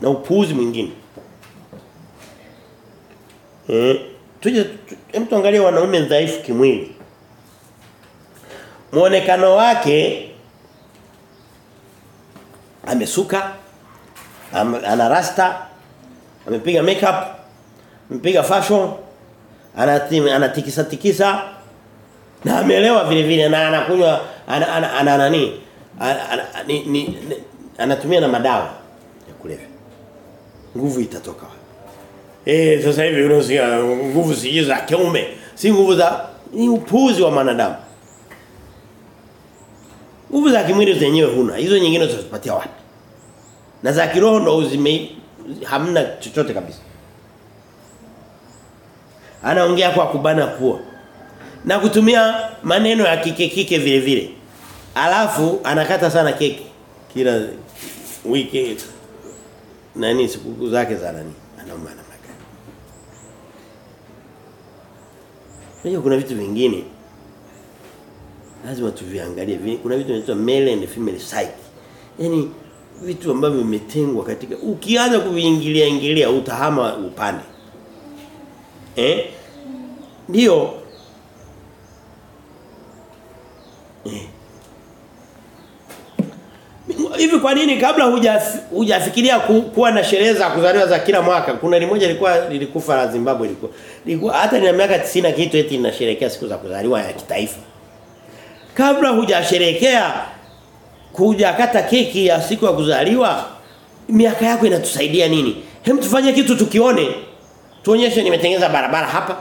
Na upuuzi mwingine. Eh tuje hem tuangalie wanaume dhaifu kimwili. Muonekano wake amesuka am, ana rasta amepiga makeup amepiga fashion anatim anatikisa tikisa na amelewa vile vile na anakunywa ana, ana, ana nani ana, ana, ni, anatumia na madawa ya kulevya nguvu itatoka eh sasa hivi unasikia nguvu si za kiume si nguvu za ni upuzi wa manadamu Nguvu za kimwili zenyewe huna. Hizo nyingine utazipatia wapi? Na za kiroho ndo uzime hamna chochote kabisa. Anaongea kwa kubana pua. Na kutumia maneno ya kike kike vile vile. Alafu anakata sana keki kila wiki nani siku zake za nani? Anaomba na magari. Hiyo kuna vitu vingine lazima tuviangalie kuna vitu vinaitwa male and female psyche yani vitu ambavyo vimetengwa katika ukianza kuviingilia ingilia utahama upande. Eh? Ndio. Eh. Hivi kwa nini kabla hujafikiria ku, kuwa na sherehe za kuzaliwa za kila mwaka? Kuna limoja lilikuwa lilikufa la Zimbabwe ilikuwa, ilikuwa hata nina miaka 90 kitu eti ninasherehekea siku za kuzaliwa ya kitaifa. Kabla hujasherekea hujakata keki ya siku ya kuzaliwa miaka yako inatusaidia nini? Hem tufanye kitu tukione. Tuonyeshe nimetengeneza barabara hapa.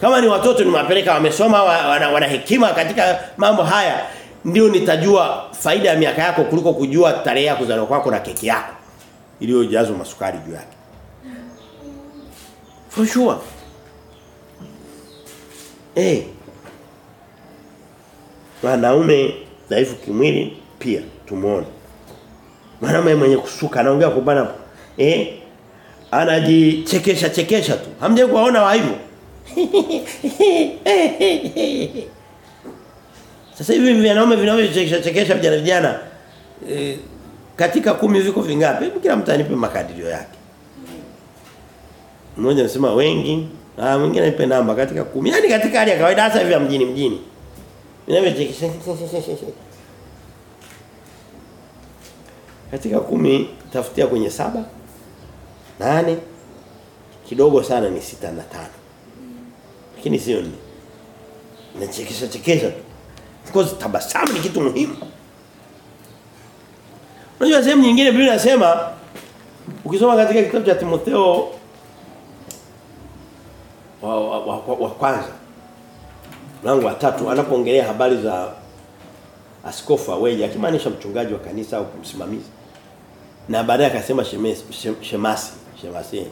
Kama ni watoto nimewapeleka wamesoma wana, wana hekima katika mambo haya ndio nitajua faida ya miaka yako kuliko kujua tarehe ya kuzaliwa kwako na keki yako iliyojazwa masukari juu yake. For sure. Eh. Hey. Wanaume dhaifu kimwili pia tumuone. Mwanamume mwenye kusuka anaongea kwa bana eh anajichekesha chekesha tu. Hamje kuwaona wa hivyo. Sasa hivi wanaume vinavyochekesha chekesha vijana vijana e, katika kumi viko vingapi? Kila mtu anipe makadirio yake. Mmoja anasema wengi, ah mwingine anipe namba katika kumi. Yaani katika hali ya kawaida hasa hivi ya mjini mjini. Vinavyochekesha. Katika kumi tafutia kwenye saba nane kidogo sana ni sita na tano lakini sio nne. Nachekesha chekesha tu. Of course tabasamu ni kitu muhimu. Unajua sehemu nyingine Biblia inasema ukisoma katika kitabu cha Timotheo wa, wa, wa, wa, wa kwanza mlango wa tatu anapoongelea habari za askofu aweje akimaanisha mchungaji wa kanisa au msimamizi na baadaye akasema shemasi shemasi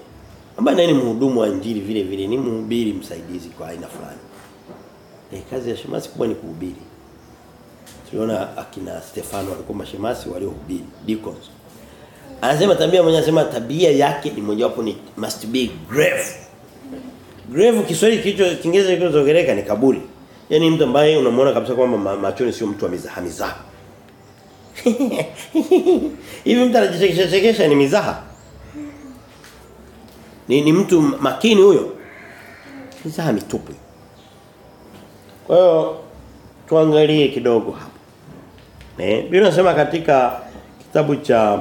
ambaye naye ni mhudumu wa injili vile vile ni mhubiri msaidizi kwa aina fulani. E, kazi ya shemasi kubwa ni kuhubiri. Tuliona akina Stefano walikuwa mashemasi waliohubiri deacons. Anasema tabia mwenye anasema tabia yake ni mojawapo ni must be grave. Grave Kiswahili kilicho Kiingereza kilichozogeleka ni kaburi. Yani mtu ambaye unamwona kabisa kwamba machoni sio mtu wa mizaha mizaha. Hivi mtu anajichekesha chekesha ni mizaha. Ni, ni mtu makini huyo. Mizaha mitupu. Kwa hiyo tuangalie kidogo hapa. Eh, Biblia inasema katika kitabu cha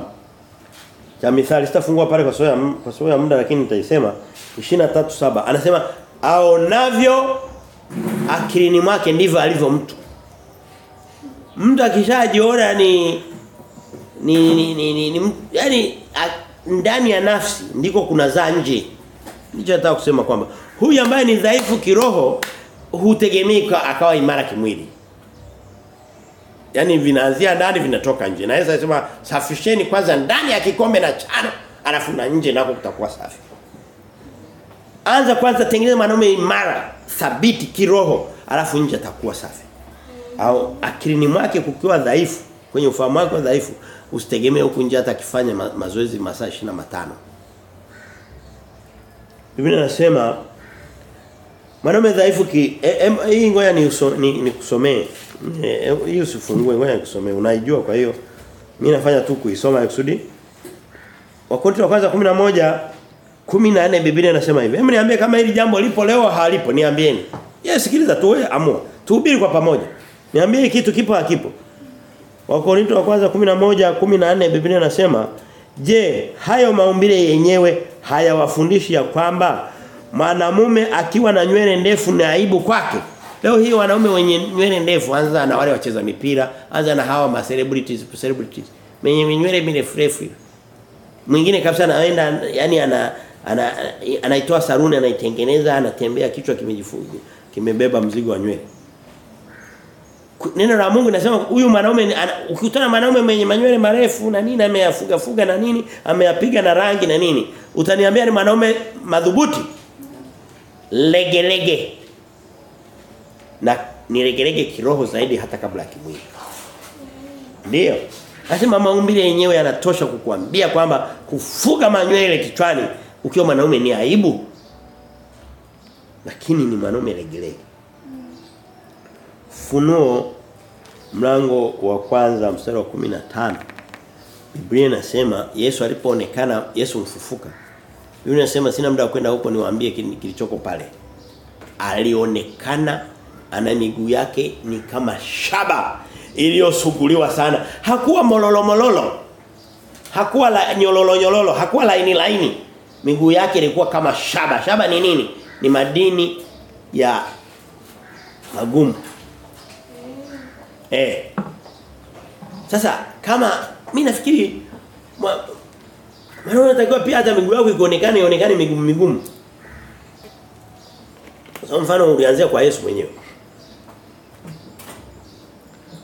cha Mithali sitafungua pale kwa sababu kwa sababu ya muda lakini nitaisema 23:7 anasema aonavyo akilini mwake ndivyo alivyo mtu. Mtu akishajiona ni ni ni, ni, ni, ni yani ndani ya nafsi ndiko kuna za nje. Ndicho nataka kusema kwamba huyu ambaye ni dhaifu kiroho hutegemeka akawa imara kimwili. Yaani vinaanzia ndani vinatoka nje. Naweza kusema safisheni kwanza ndani ya kikombe na chano alafu na nje nako kutakuwa safi. Anza kwanza tengeneza mwanaume imara, thabiti kiroho, alafu nje atakuwa safi. Au akilini mwake kukiwa dhaifu, kwenye ufahamu wake dhaifu, usitegemee huku nje hata akifanya ma mazoezi masaa 25. Biblia inasema mwanaume dhaifu ki e, e, hii ngoja ni, uso, ni, ni kusomee. E, hii usifungue ngoja nikusomee. Unaijua kwa hiyo mimi nafanya tu kuisoma kusudi. Wakorintho wa kwanza 11 14 Biblia inasema hivi. Hebu niambie kama hili jambo lipo leo halipo, niambieni. Yes, sikiliza tu wewe amua. Tuhubiri kwa pamoja. Niambie kitu kipo hakipo. Wakorinto wa kwanza 11 14 Biblia inasema, "Je, hayo maumbile yenyewe hayawafundishi ya kwamba mwanamume akiwa na nywele ndefu ni aibu kwake?" Leo hii wanaume wenye nywele ndefu anza na wale wacheza mipira, anza na hawa ma celebrities, celebrities. Mwenye nywele mirefu refu. Mwingine kabisa anaenda yani ana ana anaitoa saruni anaitengeneza anatembea kichwa kimejifunga kimebeba mzigo wa nywele. Neno la Mungu linasema huyu mwanaume ukikutana mwanaume mwenye manywele marefu na nini ameyafuga fuga na nini ameyapiga na rangi na nini utaniambia ni mwanaume madhubuti legelege lege na ni legelege kiroho zaidi hata kabla ya kimwili. Ndio. Nasema maumbile yenyewe yanatosha kukuambia kwamba kufuga manywele kichwani ukiwa mwanaume ni aibu. Lakini ni mwanaume legelege. Funuo mlango wa kwanza mstari wa 15. Biblia inasema Yesu alipoonekana Yesu mfufuka. Biblia inasema sina muda wa kwenda huko niwaambie kilichoko pale. Alionekana ana miguu yake ni kama shaba iliyosuguliwa sana. Hakuwa mololo mololo. Hakuwa la nyololo nyololo, hakuwa laini laini. Miguu yake ilikuwa kama shaba. Shaba ni nini? Ni madini ya magumu. Eh. Sasa kama mimi nafikiri Maana unatakiwa pia hata miguu yako ionekane ionekane migumu migumu. Kwa mfano ulianzia kwa Yesu mwenyewe.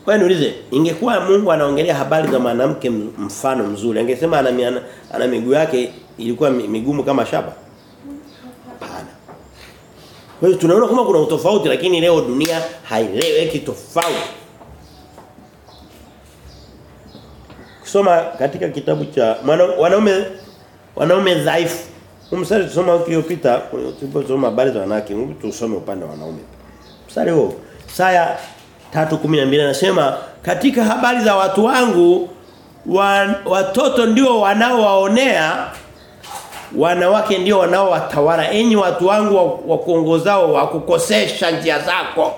Kwa niulize, ingekuwa Mungu anaongelea habari za mwanamke mfano mzuri, angesema ana, ana, ana miguu yake ilikuwa migumu kama shaba? Hapana. Kwa hiyo tunaona kama kuna utofauti lakini leo dunia haieleweki tofauti. Kusoma katika kitabu cha wanaume wanaume dhaifu. Umsari tusoma wiki tuliposoma habari za wanawake, tusome upande wa wanaume. Mstari huo. Saya 3:12 anasema katika habari za watu wangu wa, watoto ndio wanaowaonea wanawake ndio wanaowatawala enyi watu wangu wa, wa kuongozao wa kukosesha njia zako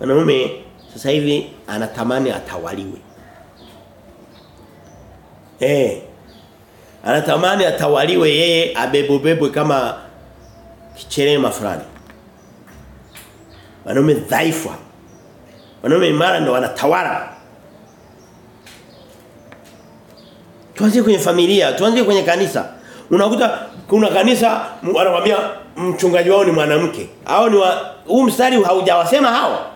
wanaume sasa hivi anatamani atawaliwe eh anatamani atawaliwe yeye abebobebwe kama kichelema fulani Wanaume dhaifu. Wanaume imara ndio wanatawala. Tuanze kwenye familia, tuanze kwenye kanisa. Unakuta kuna kanisa wanawaambia mchungaji wao ni mwanamke. Hao ni huu mstari haujawasema hao.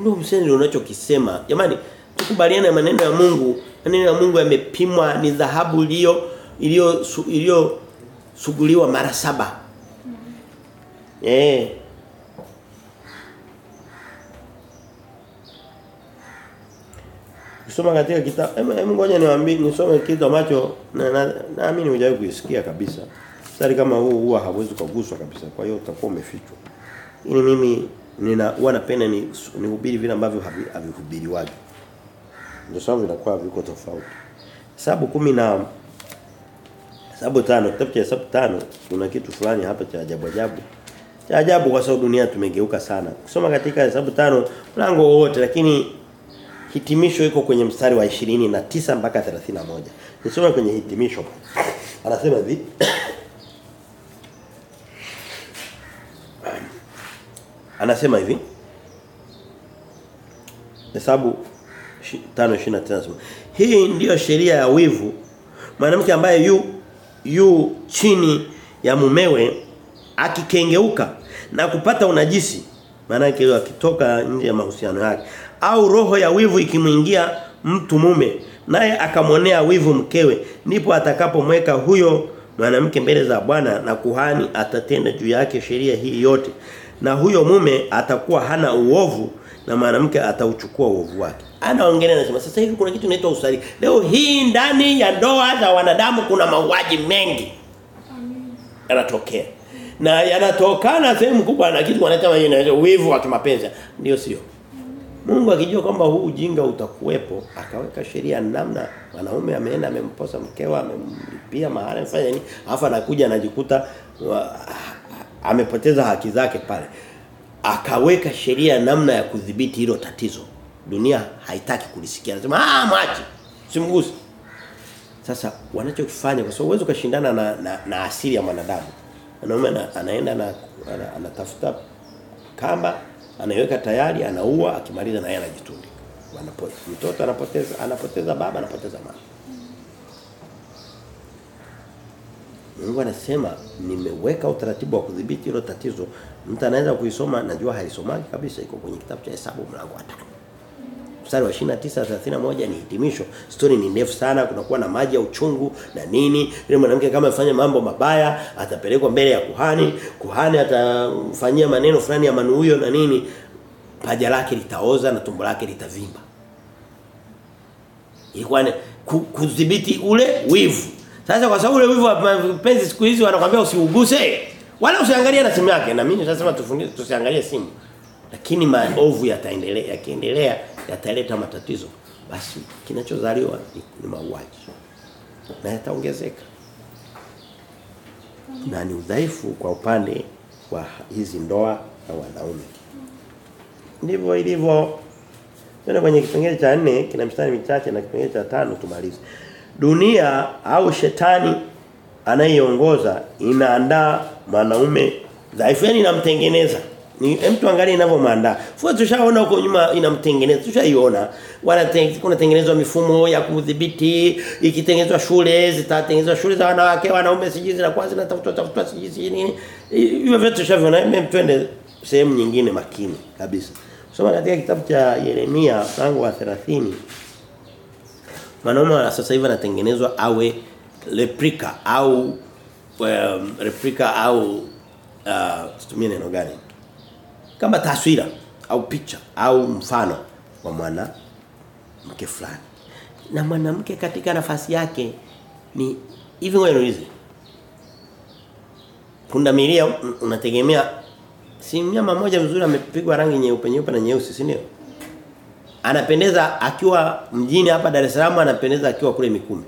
Ndio mstari unachokisema. Jamani, tukubaliane na maneno ya Mungu. Maneno ya Mungu yamepimwa ni dhahabu iliyo iliyo iliyo suguliwa mara saba. Eh. Kusoma katika kitabu, hebu ngoja niwaambie nisome kitu ambacho na naamini hujawahi kuisikia kabisa. Sari kama huu huwa hauwezi kuguswa kabisa. Kwa hiyo utakuwa umefichwa. Ili mimi nina huwa napenda ni nihubiri vile ambavyo havihubiri havi Ndio sababu vinakuwa viko tofauti. Hesabu kumi na Hesabu tano, kitabu cha hesabu tano kuna kitu fulani hapa cha ajabu ajabu. Cha ajabu kwa sababu dunia tumegeuka sana. Kusoma katika hesabu tano mlango wote lakini hitimisho iko kwenye mstari wa 29 mpaka 31. Nisome kwenye hitimisho. Anasema hivi. Anasema hivi. Hesabu 5:29 anasema. Hii ndiyo sheria ya wivu. Mwanamke ambaye yu yu chini ya mumewe akikengeuka na kupata unajisi maana yake akitoka nje ya mahusiano yake au roho ya wivu ikimwingia mtu mume naye akamwonea wivu mkewe ndipo atakapomweka huyo mwanamke mbele za Bwana na kuhani atatenda juu yake sheria hii yote na huyo mume atakuwa hana uovu na mwanamke atauchukua uovu wake anaongelea anasema sasa hivi kuna kitu inaitwa usari. Leo hii ndani ya ndoa za wanadamu kuna mauaji mengi. Yanatokea. Na yanatokana sehemu kubwa na kitu wanaita wivu wa kimapenzi. Ndio sio? Mungu akijua kwamba huu ujinga utakuwepo akaweka sheria namna wanaume ameenda amemposa mkewa amemlipia mahari amefanya nini afa anakuja anajikuta amepoteza haki zake pale. Akaweka sheria namna ya kudhibiti hilo tatizo dunia haitaki kulisikia. Anasema ah mwache. Simguse sasa wanachokifanya kwa sababu uwezo ukashindana na, na, na asili ya mwanadamu. Mwanaume na, anaenda na ana, anatafuta kamba anaiweka tayari anaua akimaliza na yeye anajitundika wanapoteza mtoto anapoteza anapoteza baba anapoteza mama. Mungu anasema nimeweka utaratibu wa kudhibiti hilo tatizo. Mtu anaweza kuisoma najua haisomaki kabisa iko kwenye kitabu cha hesabu mlango wa 5 mstari wa 29 31 ni hitimisho. Story ni ndefu sana kunakuwa na maji ya uchungu na nini. Yule mwanamke kama afanya mambo mabaya atapelekwa mbele ya kuhani kuhani atamfanyia maneno fulani ya manuio na nini. Paja lake litaoza na tumbo lake litavimba. Ilikuwa kudhibiti ule wivu. Sasa kwa sababu ule wivu wa mapenzi siku hizi wanakuambia usiuguse. Wala usiangalie na simu yake. Na mimi nitasema tufungie tusiangalie simu. Lakini maovu yataendelea yakiendelea yataleta matatizo basi kinachozaliwa ni, ni mauaji. Na yataongezeka. Na ni udhaifu kwa upande wa hizi ndoa na wanaume. Ndivyo ilivyo. Tuna kwenye kipengele cha nne kina mstari michache na kipengele cha tano tumalize. Dunia au shetani anayeongoza inaandaa mwanaume dhaifu yani inamtengeneza ni mtu angalie inavyomaandaa. Fua tushaona huko nyuma inamtengeneza. Tushaiona. Wana kuna tengenezwa mifumo ya kudhibiti, ikitengenezwa shule, zitatengenezwa shule za wanawake, wanaume sijizi na kwanza na tafuta tafuta sijizi nini. Hivyo vyote tushaviona. Mimi twende sehemu nyingine makini kabisa. Soma katika kitabu cha Yeremia mlango wa 30. Mwanaume sasa hivi anatengenezwa awe replica au um, replica au uh, tutumie neno gani? Kama taswira au picha au mfano wa mwana mke fulani. Na mwanamke katika nafasi yake ni hivi ngoja niulize. Punda milia unategemea si mnyama mmoja mzuri amepigwa rangi nyeupe nyeupe na nyeusi si ndio? Anapendeza akiwa mjini hapa Dar es Salaam anapendeza akiwa kule Mikumi.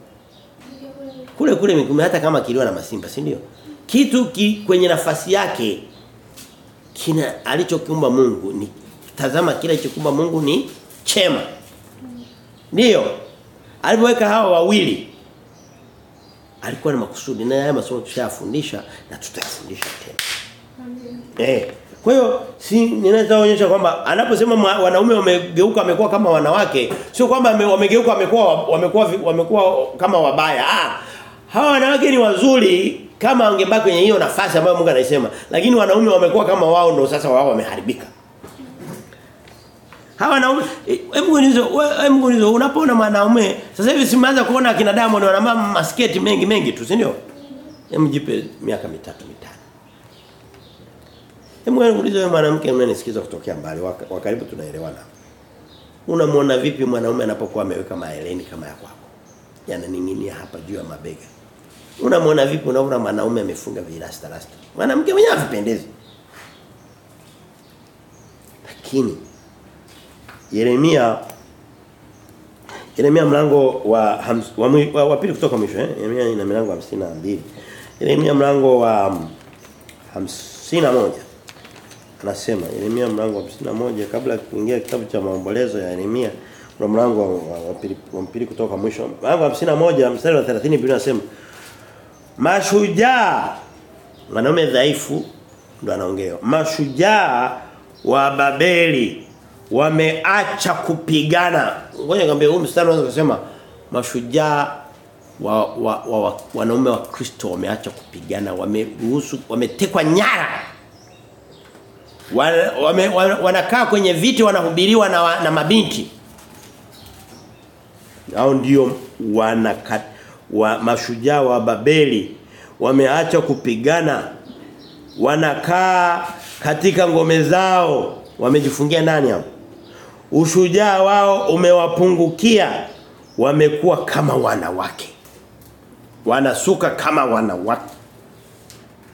Kule kule Mikumi hata kama kiliwa na masimba si ndio? Kitu ki, kwenye nafasi yake kina alichokiumba Mungu ni tazama kile alichokiumba Mungu ni chema. Ndio. Alipoweka hawa wawili alikuwa na makusudi na haya masomo tushayafundisha na tutafundisha tena. Eh. Kwa hiyo si ninaweza kuonyesha kwamba anaposema wanaume wamegeuka wamekuwa kama wanawake, sio kwamba wamegeuka wamekuwa wamekuwa wamekuwa kama wabaya. Ah. Hawa wanawake ni wazuri kama wangebaki kwenye hiyo nafasi ambayo Mungu anaisema, lakini wanaume wamekuwa kama wao ndio sasa wao wameharibika. Hawa wanaume hebu niulize we- hebu niulize unapoona mwanaume sasa hivi simeanza kuona akina Diamond wanavaa masketi mengi mengi tu, si ndio? Hebu jipe miaka mitatu mitano. Hebu niulize wewe mwanamke unanisikiza kutokea mbali wa karibu tunaelewana. Unamwona vipi mwanaume anapokuwa ameweka maeleni kama ya kwako? Yananing'inia hapa juu ya mabega. Unamwona vipi? Unaona mwanaume amefunga virasta rasta? Mwanamke mwenyewe havipendezi. Lakini Yeremia Yeremia mlango wa hams- wa, wa, wa pili kutoka mwisho eh? Yeremia ina milango 52 Yeremia mlango wa um, 51 anasema Yeremia mlango wa 51 kabla ya kuingia kitabu cha maombolezo ya Yeremia na mlango wa, wa, wa, wa pili kutoka mwisho. Mlango wa 51 mstari wa 30 Biblia inasema mashujaa wanaume dhaifu ndo anaongea. Mashujaa wa Babeli wameacha kupigana. Ngoja nikwambie huu mstari unaweza kusema mashujaa wa, wa, wa, wa wanaume wa Kristo wameacha kupigana wameruhusu wametekwa nyara. Wana- wame, wana, wanakaa kwenye viti wanahubiriwa na, na mabinti. Hao ndio wana wa mashujaa wa Babeli wameacha kupigana wanakaa katika ngome zao. Wamejifungia ndani hapo? Ushujaa wao umewapungukia. Wamekuwa kama wanawake wanasuka kama wanawake.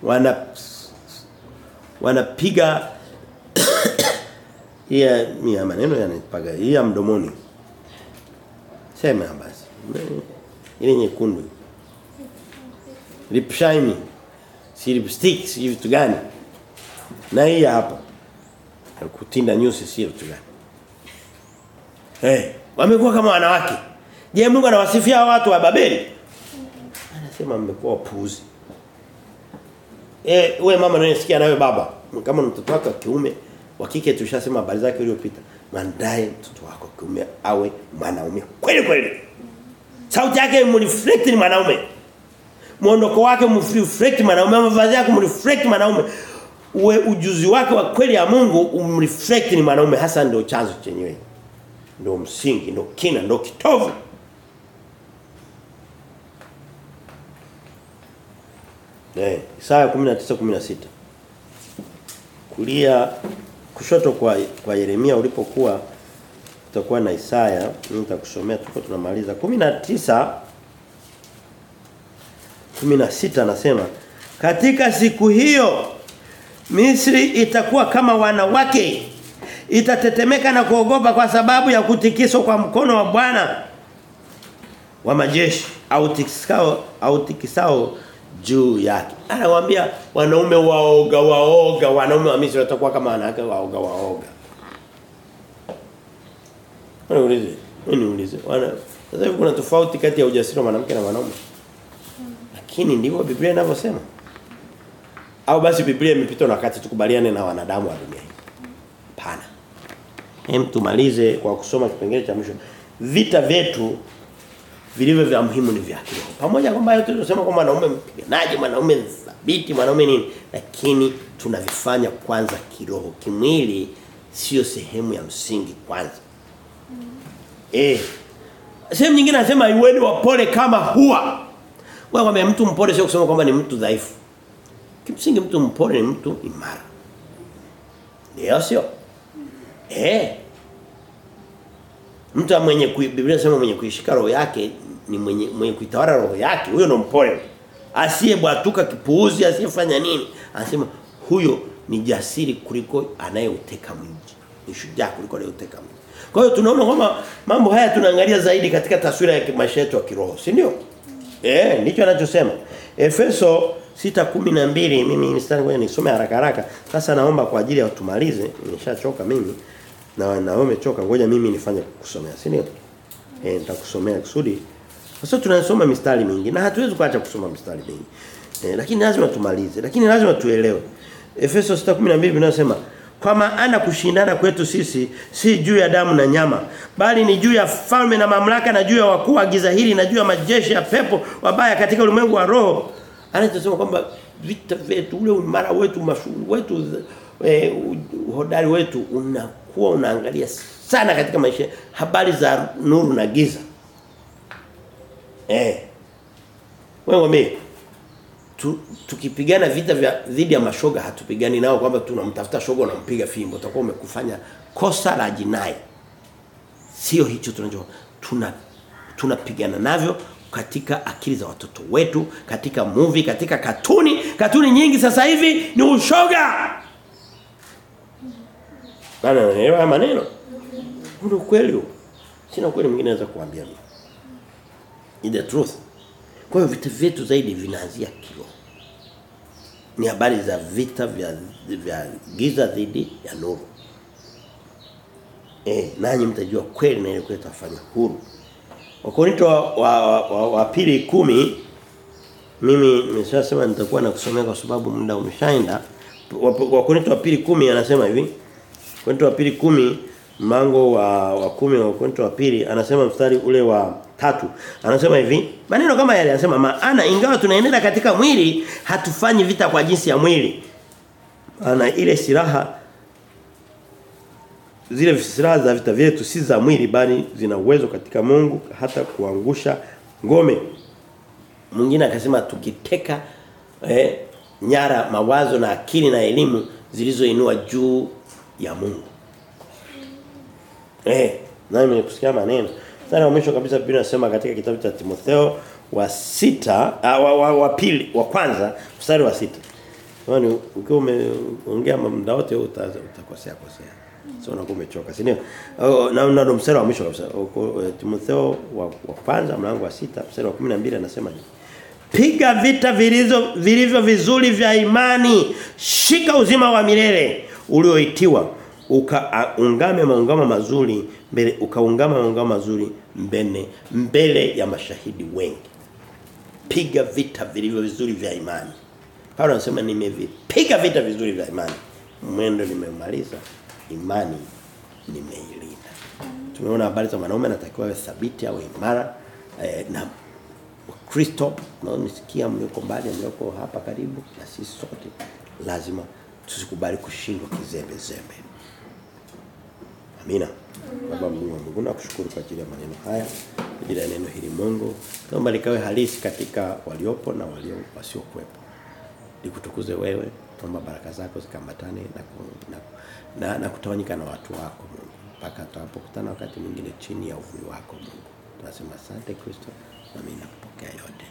Wana wanapiga ya mia maneno yanapaga ya mdomoni. Sema basi ile nyekundu. Lip shine. Si lipstick si vitu gani. Na hii hapa. Kutinda nyusi si vitu gani. Eh hey, wamekuwa kama wanawake. Je Mungu anawasifia watu wa Babeli? Anasema mmekuwa puuzi. eh wewe mama unanisikia na wewe baba? Kama mtoto wako wa kiume wa kike tushasema habari zake uliopita. mandae mtoto wako wa kiume awe mwanaume. Kweli kweli sauti yake mreflect ni mwanaume. Muondoko wake mreflect mwanaume. Mavazi yake mreflect mwanaume. Uwe ujuzi wake wa kweli ya Mungu umreflect ni mwanaume. Hasa ndio chanzo chenyewe. Ndio msingi ndio kina ndio kitovu. Eh, Isaya 19:16. Kulia kushoto kwa kwa Yeremia ulipokuwa utakuwa na Isaya, nitakusomea tuko tunamaliza 19 16 anasema katika siku hiyo Misri itakuwa kama wanawake itatetemeka na kuogopa kwa sababu ya kutikiswa kwa mkono wa Bwana wa majeshi au tikisao au tikisao juu yake. Anawaambia wanaume waoga waoga, wanaume wa Misri watakuwa kama wanawake waoga waoga. Niulize, niulize. Wana sasa hivi kuna tofauti kati ya ujasiri wa mwanamke na mwanaume. Lakini ndivyo Biblia inavyosema. Au basi Biblia imepitwa na wakati tukubaliane na wanadamu wa dunia hii. Hapana. Hem tumalize kwa kusoma kipengele cha mwisho. Vita vyetu vilivyo vya muhimu ni vya kiroho. Pamoja kwamba yote tunasema kwamba mwanaume mpiganaji, mwanaume thabiti, mwanaume nini, lakini tunavifanya kwanza kiroho. Kimwili sio sehemu ya msingi kwanza. Eh. Sehemu nyingine anasema iweni wapole kama huwa. Wewe kwamba mtu mpole sio kusema kwamba ni mtu dhaifu. Kimsingi mtu mpole ni mtu imara. Ndio sio? Eh. Mtu mwenye Biblia inasema mwenye kuishika roho yake ni mwenye mwenye kuitawala roho yake, huyo ndo mpole. Asiyebwatuka kipuuzi, asiyefanya nini? Anasema huyo ni jasiri kuliko anayeuteka mji. Ni shujaa kuliko anayeuteka mji. Kwa hiyo tunaona kwamba mambo haya tunaangalia zaidi katika taswira ya maisha yetu ya kiroho, si ndio? Eh, ndicho anachosema. Efeso 6:12 mimi mstari ngoja nisome haraka haraka. Sasa naomba kwa ajili ya utumalize, nimeshachoka mimi na na choka. ngoja mimi nifanye kusomea si ndio eh nitakusomea kusudi sasa tunasoma mistari mingi na hatuwezi kuacha kusoma mistari mingi eh, lakini lazima tumalize lakini lazima tuelewe Efeso 6:12 vinasema kwa maana kushindana kwetu sisi si juu ya damu na nyama bali ni juu ya falme na mamlaka na juu ya wakuu wa giza hili na juu ya majeshi ya pepo wabaya katika ulimwengu wa roho. Anasema kwamba vita vyetu ule umara wetu mashuhuri wetu eh, hodari wetu unakuwa unaangalia sana katika maisha habari za nuru na giza. Eh. Wewe mimi tu, tukipigana vita vya dhidi ya mashoga hatupigani nao kwamba tunamtafuta shoga unampiga fimbo. Utakuwa umekufanya kosa la jinai. Sio hicho tunacho tuna tunapigana navyo katika akili za watoto wetu katika movie katika katuni. Katuni nyingi sasa hivi ni ushoga. Bana naelewa maneno. Ndio kweli sina kweli mwingine anaweza kuambia. Mimi the truth kwa hiyo vita vyetu zaidi vinaanzia kiroho. Ni habari za vita vya vya giza dhidi ya nuru. Eh, nanyi mtajua kweli na ile kweli tafanya huru. Wakorinto wa, wa, wa, wa, pili kumi mimi nimeshasema nitakuwa nakusomea kwa sababu muda umeshaenda. Wakorinto wa pili kumi anasema hivi. Wakorinto wa pili kumi mlango wa wa kumi wa Wakorinto wa pili anasema mstari ule wa tatu. Anasema hivi maneno kama yale anasema maana ingawa tunaenenda katika mwili hatufanyi vita kwa jinsi ya mwili. Ana ile silaha zile silaha za vita vyetu si za mwili bali zina uwezo katika Mungu hata kuangusha ngome. Mwingine akasema tukiteka eh, nyara mawazo na akili na elimu zilizoinua juu ya Mungu. Eh, nami nimekusikia maneno. Sasa mwisho kabisa Biblia inasema katika kitabu cha Timotheo wa sita uh, wa, wa, wa pili wa kwanza mstari wa sita. Yaani ukiwa umeongea muda wote utakosea kosea. Sio unakuwa umechoka, si ndio? Na na ndo mstari wa mwisho kabisa. Timotheo wa, wa kwanza mlango wa sita mstari wa 12 anasema hivi. Piga vita vilivyo vilivyo vizuri vya imani, shika uzima wa milele ulioitiwa ukaungame maungamo mazuri mbele ukaungama maungamo mazuri mbele mbele ya mashahidi wengi. Piga vita vilivyo vizuri vya imani. Paulo anasema nimevipiga vita vizuri vya imani. Mwendo nimemaliza imani nimeilinda. Tumeona habari za wanaume anatakiwa awe thabiti au imara eh, na Kristo na nisikia mlioko mbali mlioko hapa karibu na sisi sote lazima tusikubali kushindwa kizembe zembe Amina. Baba Mungu wa nakushukuru kwa ajili ya maneno haya, kwa ajili ya neno hili Mungu. Naomba likawe halisi katika waliopo na walio wasiokuwepo. Nikutukuze wewe, tuomba baraka zako zikambatane na, na, na, na kutawanyika na watu wako Mungu. Mpaka tutapokutana wakati mwingine chini ya uvuli wako Mungu. Tunasema asante Kristo na mimi nakupokea yote.